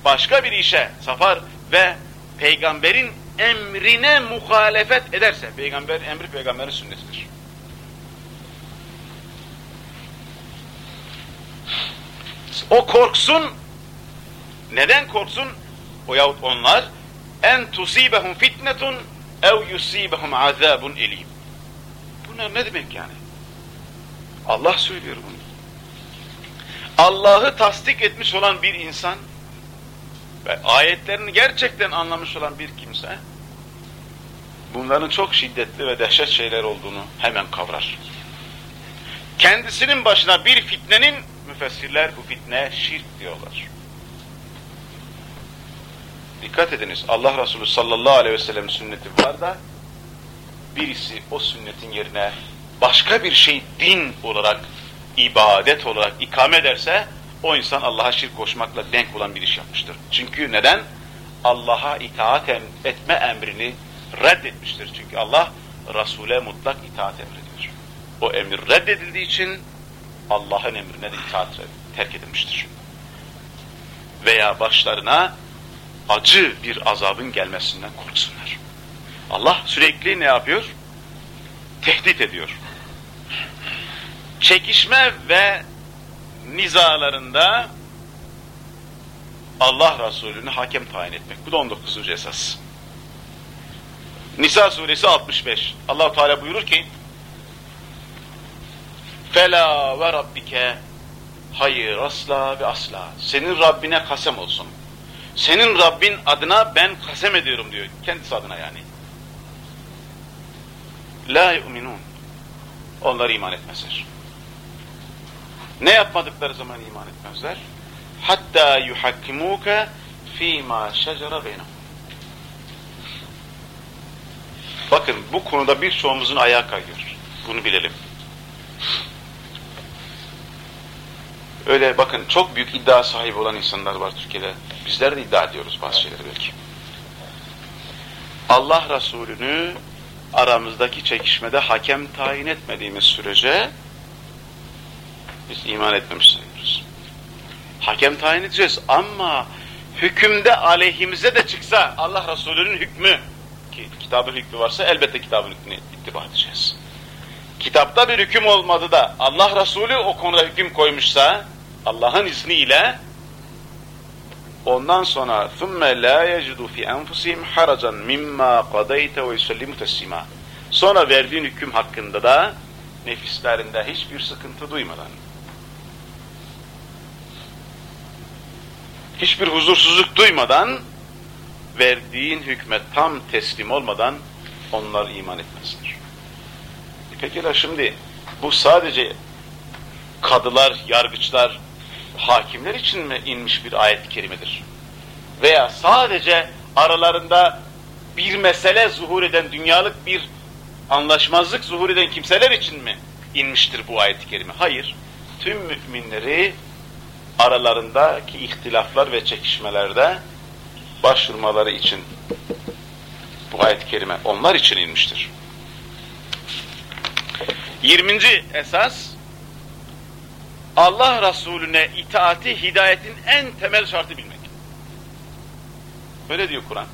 başka bir işe sapar ve peygamberin emrine muhalefet ederse, peygamber emri peygamberin sünnetidir. O korksun, neden korksun? O yahut onlar, en tusibehum fitnetun ev yusibehum azabun elim. Bunlar ne demek yani? Allah söylüyor bunu. Allah'ı tasdik etmiş olan bir insan ve ayetlerini gerçekten anlamış olan bir kimse bunların çok şiddetli ve dehşet şeyler olduğunu hemen kavrar. Kendisinin başına bir fitnenin müfessirler bu fitne şirk diyorlar. Dikkat ediniz Allah Resulü sallallahu aleyhi ve sellem sünneti var da birisi o sünnetin yerine başka bir şey din olarak, ibadet olarak ikame ederse o insan Allah'a şirk koşmakla denk olan bir iş yapmıştır. Çünkü neden? Allah'a itaat etme emrini reddetmiştir. Çünkü Allah Resul'e mutlak itaat emrediyor. O emir reddedildiği için Allah'ın emrine de itaat terk edilmiştir. Veya başlarına acı bir azabın gelmesinden korksunlar. Allah sürekli ne yapıyor? Tehdit ediyor. Çekişme ve nizalarında Allah Resulü'nü hakem tayin etmek. Bu da 19. esas. Nisa suresi 65. allah Teala buyurur ki Fela ve rabbike hayır asla ve asla. Senin Rabbine kasem olsun. Senin Rabbin adına ben kasem ediyorum diyor. Kendisi adına yani. La yu'minun. Onlar iman etmezler. Ne yapmadıkları zaman iman etmezler? Hatta yuhakkimuke fîmâ şecere beynehum. Bakın bu konuda birçoğumuzun ayağı kayıyor. Bunu bilelim. Öyle bakın çok büyük iddia sahibi olan insanlar var Türkiye'de. Bizler de iddia ediyoruz bazı şeyleri belki. Allah Resulü'nü aramızdaki çekişmede hakem tayin etmediğimiz sürece biz iman etmemiş sayıyoruz. Hakem tayin edeceğiz ama hükümde aleyhimize de çıksa Allah Resulü'nün hükmü ki kitabın hükmü varsa elbette kitabın hükmüne ittiba edeceğiz. Kitapta bir hüküm olmadı da Allah Resulü o konuda hüküm koymuşsa Allah'ın izniyle ondan sonra ثُمَّ لَا يَجِدُوا فِي أَنْفُسِهِمْ حَرَجًا مِمَّا قَدَيْتَ وَيُسَلِّمُ تَسْلِيمًا Sonra verdiğin hüküm hakkında da nefislerinde hiçbir sıkıntı duymadan hiçbir huzursuzluk duymadan verdiğin hükme tam teslim olmadan onlar iman etmezler. E pekala şimdi bu sadece kadılar, yargıçlar, hakimler için mi inmiş bir ayet-i kerimedir? Veya sadece aralarında bir mesele zuhur eden, dünyalık bir anlaşmazlık zuhur eden kimseler için mi inmiştir bu ayet-i kerime? Hayır. Tüm müminleri aralarındaki ihtilaflar ve çekişmelerde başvurmaları için bu ayet-i kerime onlar için inmiştir. 20. esas Allah Resulüne itaati hidayetin en temel şartı bilmek. Öyle diyor Kur'an.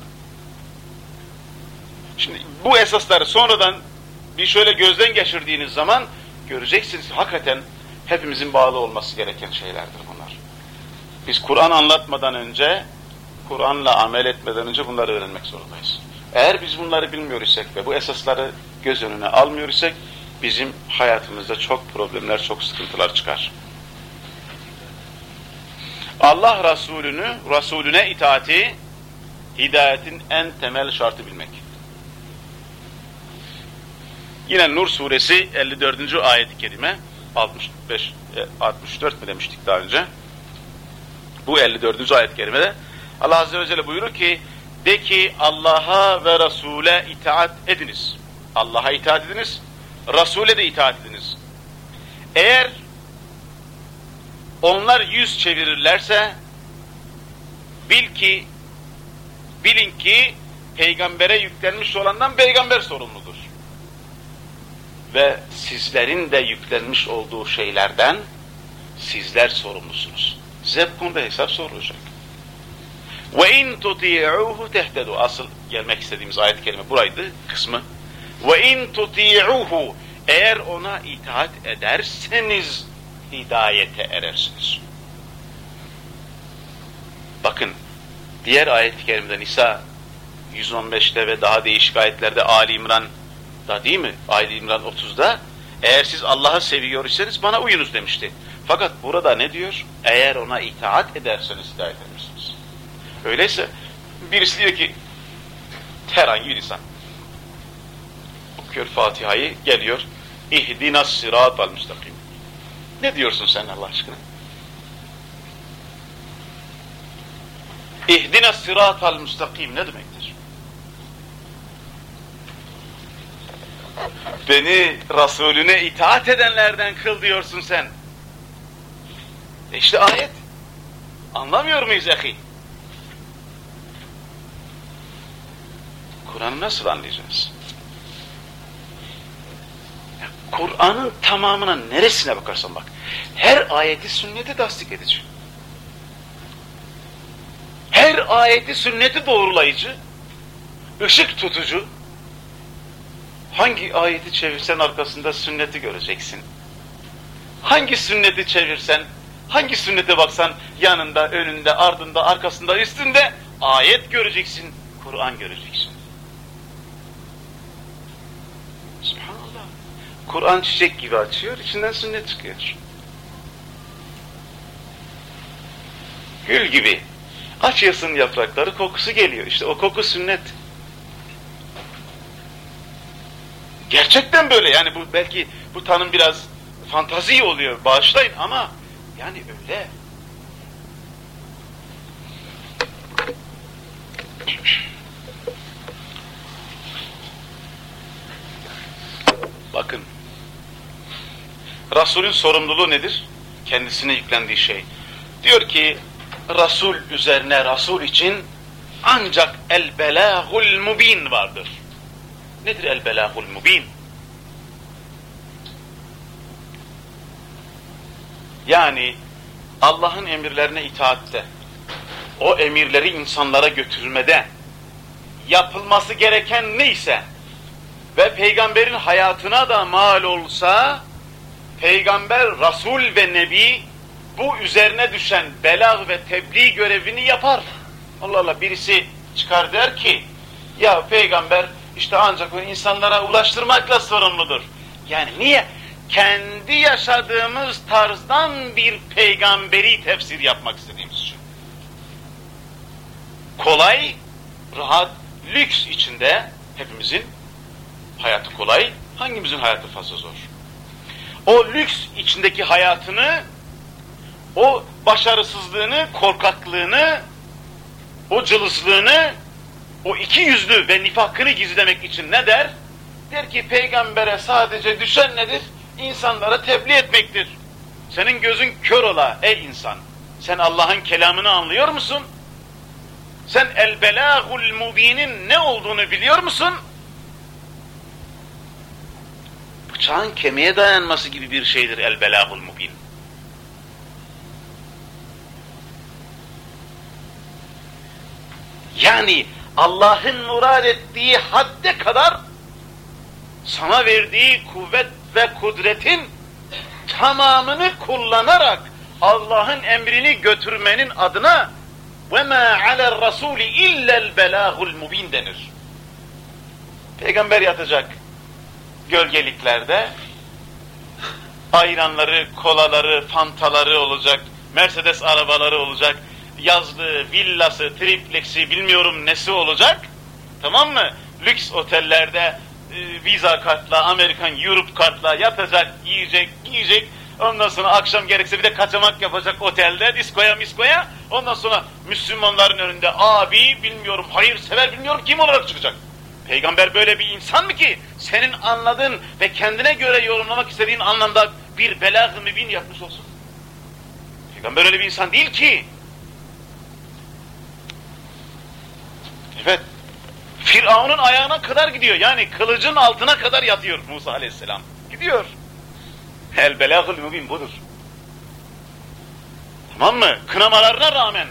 Şimdi bu esasları sonradan bir şöyle gözden geçirdiğiniz zaman göreceksiniz hakikaten hepimizin bağlı olması gereken şeylerdir. Biz Kur'an anlatmadan önce, Kur'an'la amel etmeden önce bunları öğrenmek zorundayız. Eğer biz bunları bilmiyor isek ve bu esasları göz önüne almıyor isek, bizim hayatımızda çok problemler, çok sıkıntılar çıkar. Allah Resulünü, Resulüne itaati, hidayetin en temel şartı bilmek. Yine Nur suresi 54. ayet-i kerime 65 64 e, mi demiştik daha önce? Bu 54. ayet-i kerimede Allah azze ve celle buyurur ki de ki Allah'a ve Resul'e itaat ediniz. Allah'a itaat ediniz, Resul'e de itaat ediniz. Eğer onlar yüz çevirirlerse bil ki bilin ki peygambere yüklenmiş olandan peygamber sorumludur. Ve sizlerin de yüklenmiş olduğu şeylerden sizler sorumlusunuz. Size bu hesap sorulacak. Ve in tuti'uhu tehtedu. Asıl gelmek istediğimiz ayet kelime buraydı kısmı. Ve in eğer ona itaat ederseniz hidayete erersiniz. Bakın diğer ayet-i kerimede Nisa 115'te ve daha değişik ayetlerde Ali İmran da değil mi? Ali İmran 30'da eğer siz Allah'ı seviyor iseniz bana uyunuz demişti. Fakat burada ne diyor? Eğer ona itaat ederseniz hidayet edersiniz. Öyleyse birisi diyor ki herhangi bir insan okuyor Fatiha'yı geliyor İhdinas sıratal müstakim. Ne diyorsun sen Allah aşkına? İhdina sıratal müstakim ne demektir? Beni Resulüne itaat edenlerden kıl diyorsun sen. E işte ayet. Anlamıyor muyuz ehi? Kur'an'ı nasıl anlayacağız? Kur'an'ın tamamına neresine bakarsan bak, her ayeti sünneti tasdik edici. Her ayeti sünneti doğrulayıcı, ışık tutucu. Hangi ayeti çevirsen arkasında sünneti göreceksin. Hangi sünneti çevirsen, hangi sünnete baksan yanında, önünde, ardında, arkasında, üstünde ayet göreceksin, Kur'an göreceksin. Subhanallah. Kur'an çiçek gibi açıyor, içinden sünnet çıkıyor. Gül gibi. Açıyorsun yaprakları, kokusu geliyor. İşte o koku sünnet. Gerçekten böyle yani bu belki bu tanım biraz fantazi oluyor bağışlayın ama yani öyle. Bakın. Resulün sorumluluğu nedir? Kendisine yüklendiği şey. Diyor ki Resul üzerine Resul için ancak el belagul mubin vardır. Nedir el belagul mubin? Yani Allah'ın emirlerine itaatte, o emirleri insanlara götürmede yapılması gereken neyse ve peygamberin hayatına da mal olsa peygamber, Resul ve Nebi bu üzerine düşen belag ve tebliğ görevini yapar. Allah Allah birisi çıkar der ki ya peygamber işte ancak insanlara ulaştırmakla sorumludur. Yani niye? Kendi yaşadığımız tarzdan bir peygamberi tefsir yapmak istediğimiz için. Kolay, rahat, lüks içinde hepimizin hayatı kolay, hangimizin hayatı fazla zor? O lüks içindeki hayatını o başarısızlığını, korkaklığını, o cılızlığını, o iki yüzlü ve nifakını gizlemek için ne der? Der ki peygambere sadece düşen nedir? İnsanlara tebliğ etmektir. Senin gözün kör ola ey insan. Sen Allah'ın kelamını anlıyor musun? Sen el belagul mubinin ne olduğunu biliyor musun? Bıçağın kemiğe dayanması gibi bir şeydir el belagul mubin. Yani Allah'ın murad ettiği hadde kadar sana verdiği kuvvet ve kudretin tamamını kullanarak Allah'ın emrini götürmenin adına ve ma alel rasuli illel belagul mubin denir. Peygamber yatacak gölgeliklerde ayranları, kolaları, fantaları olacak, Mercedes arabaları olacak, yazlığı, villası, tripleksi bilmiyorum nesi olacak. Tamam mı? Lüks otellerde e, viza kartla, Amerikan, Europe kartla yatacak, yiyecek, giyecek. Ondan sonra akşam gerekse bir de kaçamak yapacak otelde, diskoya miskoya. Ondan sonra Müslümanların önünde abi bilmiyorum, hayır sever bilmiyorum kim olarak çıkacak. Peygamber böyle bir insan mı ki senin anladığın ve kendine göre yorumlamak istediğin anlamda bir belag-ı mübin yapmış olsun? Peygamber öyle bir insan değil ki. Evet. Firavun'un ayağına kadar gidiyor. Yani kılıcın altına kadar yatıyor Musa aleyhisselam. Gidiyor. El belagul mübin budur. Tamam mı? Kınamalarına rağmen,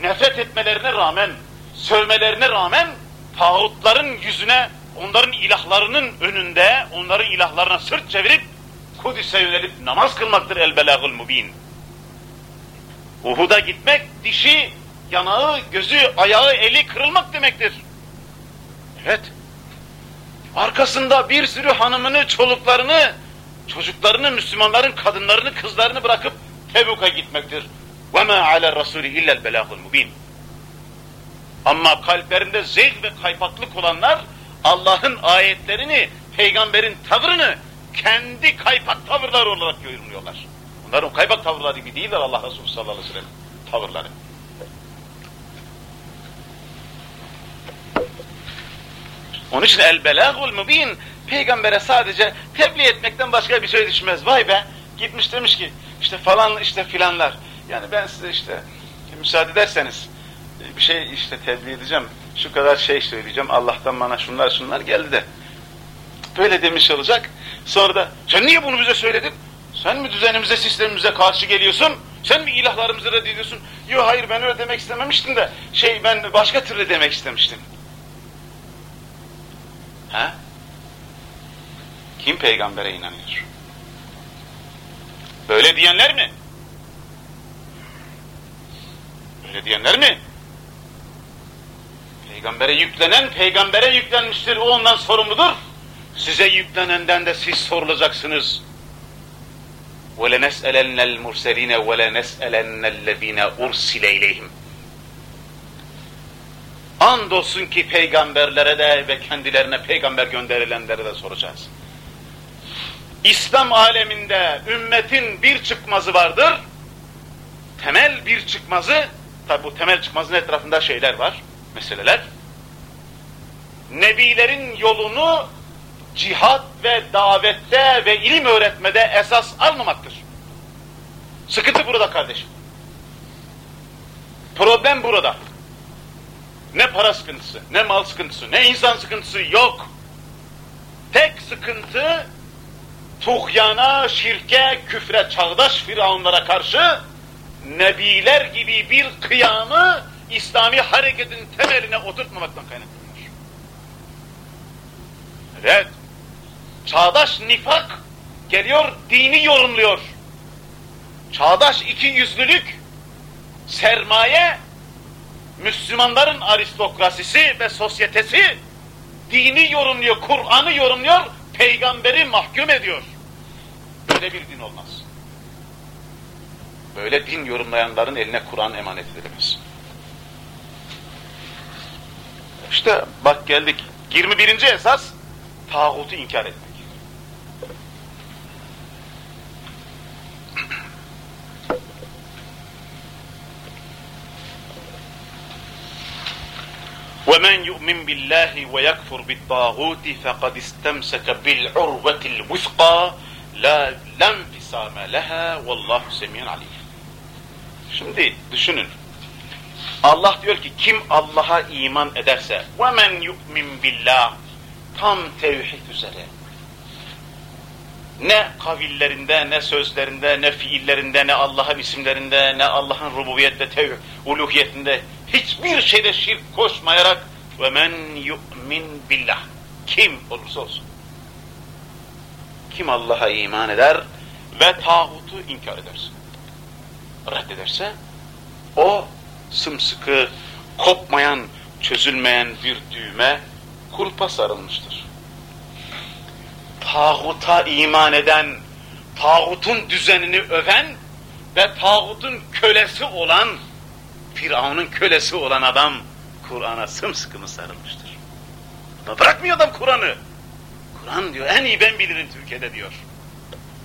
nefret etmelerine rağmen, sövmelerine rağmen tağutların yüzüne, onların ilahlarının önünde, onların ilahlarına sırt çevirip Kudüs'e yönelip namaz kılmaktır el belagul mübin. Uhud'a gitmek dişi yanağı, gözü, ayağı, eli kırılmak demektir Evet. Arkasında bir sürü hanımını, çoluklarını, çocuklarını, Müslümanların kadınlarını, kızlarını bırakıp Tebuk'a gitmektir. وَمَا عَلَى الرَّسُولِ اِلَّا الْبَلَاغُ الْمُب۪ينَ Ama kalplerinde zevk ve kaypaklık olanlar Allah'ın ayetlerini, peygamberin tavrını kendi kaypak tavırları olarak yorumluyorlar. Onların kaypak tavırları gibi değiller Allah Resulü sallallahu aleyhi ve sellem tavırları. Onun için el belagul mubin peygambere sadece tebliğ etmekten başka bir şey düşmez. Vay be gitmiş demiş ki işte falan işte filanlar Yani ben size işte müsaade ederseniz bir şey işte tebliğ edeceğim. Şu kadar şey söyleyeceğim. Allah'tan bana şunlar şunlar geldi de. Böyle demiş olacak. Sonra da sen niye bunu bize söyledin? Sen mi düzenimize, sistemimize karşı geliyorsun? Sen mi ilahlarımızı reddediyorsun? Yok hayır ben öyle demek istememiştim de şey ben başka türlü demek istemiştim. Ha? Kim peygambere inanıyor? Böyle diyenler mi? Böyle diyenler mi? Peygambere yüklenen peygambere yüklenmiştir. O ondan sorumludur. Size yüklenenden de siz sorulacaksınız. وَلَنَسْأَلَنَّ الْمُرْسَلِينَ وَلَنَسْأَلَنَّ الَّذ۪ينَ اُرْسِلَ اِلَيْهِمْ Andolsun ki peygamberlere de ve kendilerine peygamber gönderilenlere de soracağız. İslam aleminde ümmetin bir çıkmazı vardır. Temel bir çıkmazı, tabi bu temel çıkmazın etrafında şeyler var, meseleler. Nebilerin yolunu cihat ve davette ve ilim öğretmede esas almamaktır. Sıkıntı burada kardeşim. Problem burada. Ne para sıkıntısı, ne mal sıkıntısı, ne insan sıkıntısı yok. Tek sıkıntı tuhyana, şirke, küfre, çağdaş firavunlara karşı nebiler gibi bir kıyamı İslami hareketin temeline oturtmamaktan kaynaklanıyor. Evet, çağdaş nifak geliyor, dini yorumluyor. Çağdaş iki yüzlülük, sermaye, Müslümanların aristokrasisi ve sosyetesi dini yorumluyor, Kur'an'ı yorumluyor, peygamberi mahkum ediyor. Böyle bir din olmaz. Böyle din yorumlayanların eline Kur'an emanet edilemez. İşte bak geldik. 21. esas tağutu inkar etmek. وَمَنْ يُؤْمِنْ بِاللّٰهِ وَيَكْفُرْ بِالطَّاغُوتِ فَقَدْ اسْتَمْسَكَ بِالْعُرْوَةِ الْوُثْقَى لَا لَنْفِسَامَ لَهَا وَاللّٰهُ سَمِيعٌ عَلِيمٌ Şimdi düşünün. Allah diyor ki kim Allah'a iman ederse وَمَنْ يُؤْمِنْ بِاللّٰهِ tam tevhid üzere ne kavillerinde, ne sözlerinde, ne fiillerinde, ne Allah'ın isimlerinde, ne Allah'ın rububiyette, tev uluhiyetinde hiçbir şeyde şirk koşmayarak ve men yu'min billah kim olursa olsun. Kim Allah'a iman eder ve tağutu inkar ederse reddederse o sımsıkı kopmayan çözülmeyen bir düğme kulpa sarılmıştır. Tağuta iman eden, tağutun düzenini öven ve tağutun kölesi olan, Firavun'un kölesi olan adam Kur'an'a sımsıkı mı sarılmıştır? Ama bırakmıyor adam Kur'an'ı. Kur'an diyor, en iyi ben bilirim Türkiye'de diyor.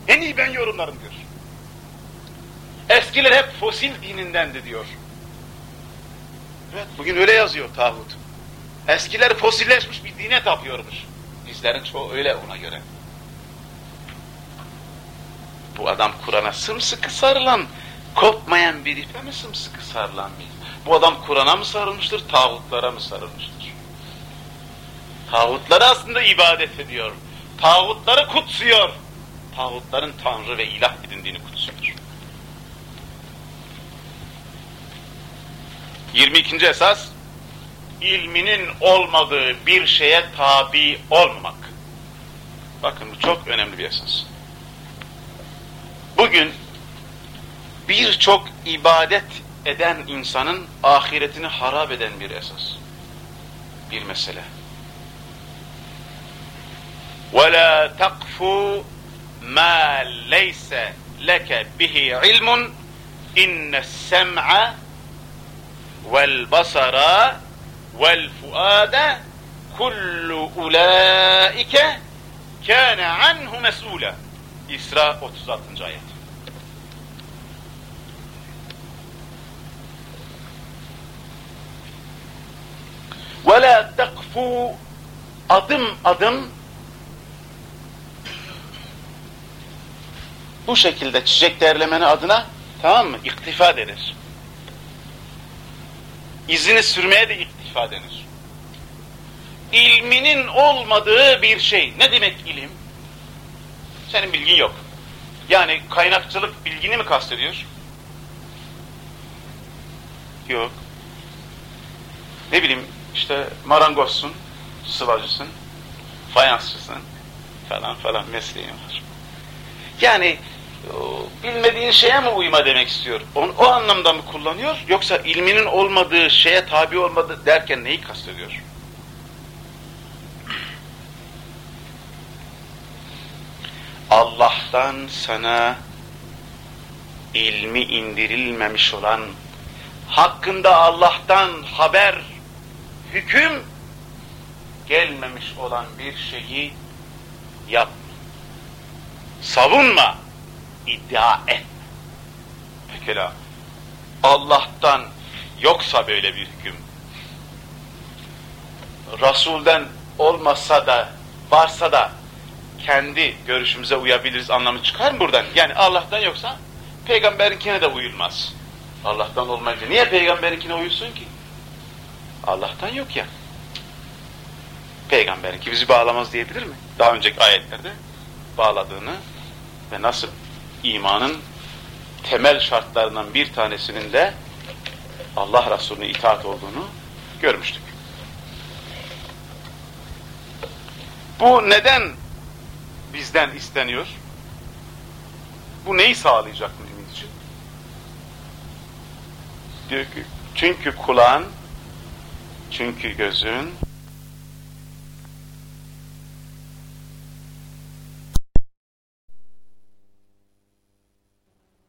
En iyi ben yorumlarım diyor. Eskiler hep fosil dinindendi diyor. Evet, bugün öyle yazıyor tağut. Eskiler fosilleşmiş bir dine tapıyormuş. Bizlerin çoğu öyle ona göre. Bu adam Kur'an'a sımsıkı sarılan, kopmayan bir ipe mi sımsıkı sarılan bir? Bu adam Kur'an'a mı sarılmıştır, tağutlara mı sarılmıştır? Tağutları aslında ibadet ediyor. Tağutları kutsuyor. Tağutların Tanrı ve ilah edindiğini kutsuyor. 22. esas, ilminin olmadığı bir şeye tabi olmamak. Bakın bu çok önemli bir esas. Bugün birçok ibadet eden insanın ahiretini harap eden bir esas. Bir mesele. وَلَا تَقْفُوا مَا لَيْسَ لَكَ بِهِ عِلْمٌ اِنَّ السَّمْعَ وَالْبَصَرَ وَالْفُؤَادَ كُلُّ اُولَٰئِكَ كَانَ عَنْهُ مَسْئُولًا İsra 36. ayet. Ve la tekfu adım adım bu şekilde çiçek değerlemeni adına tamam mı? İktifa denir. İzini sürmeye de iktifa denir. İlminin olmadığı bir şey. Ne demek ilim? Senin bilgin yok. Yani kaynakçılık bilgini mi kastediyor? Yok. Ne bileyim işte marangozsun, sıvacısın, fayansçısın falan falan mesleğin var. Yani bilmediğin şeye mi uyma demek istiyor? O, o anlamda mı kullanıyor? Yoksa ilminin olmadığı şeye tabi olmadığı derken neyi kastediyor? Allah'tan sana ilmi indirilmemiş olan, hakkında Allah'tan haber, hüküm gelmemiş olan bir şeyi yap. Savunma, iddia et. Pekala, Allah'tan yoksa böyle bir hüküm, Resul'den olmasa da, varsa da kendi görüşümüze uyabiliriz anlamı çıkar mı buradan? Yani Allah'tan yoksa peygamberinkine de uyulmaz. Allah'tan olmayınca niye peygamberinkine uyulsun ki? Allah'tan yok ya. Peygamberinki bizi bağlamaz diyebilir mi? Daha önceki ayetlerde bağladığını ve nasıl imanın temel şartlarından bir tanesinin de Allah Resulüne itaat olduğunu görmüştük. Bu neden bizden isteniyor? Bu neyi sağlayacak mümin için? Diyor ki, çünkü kulağın, çünkü gözün,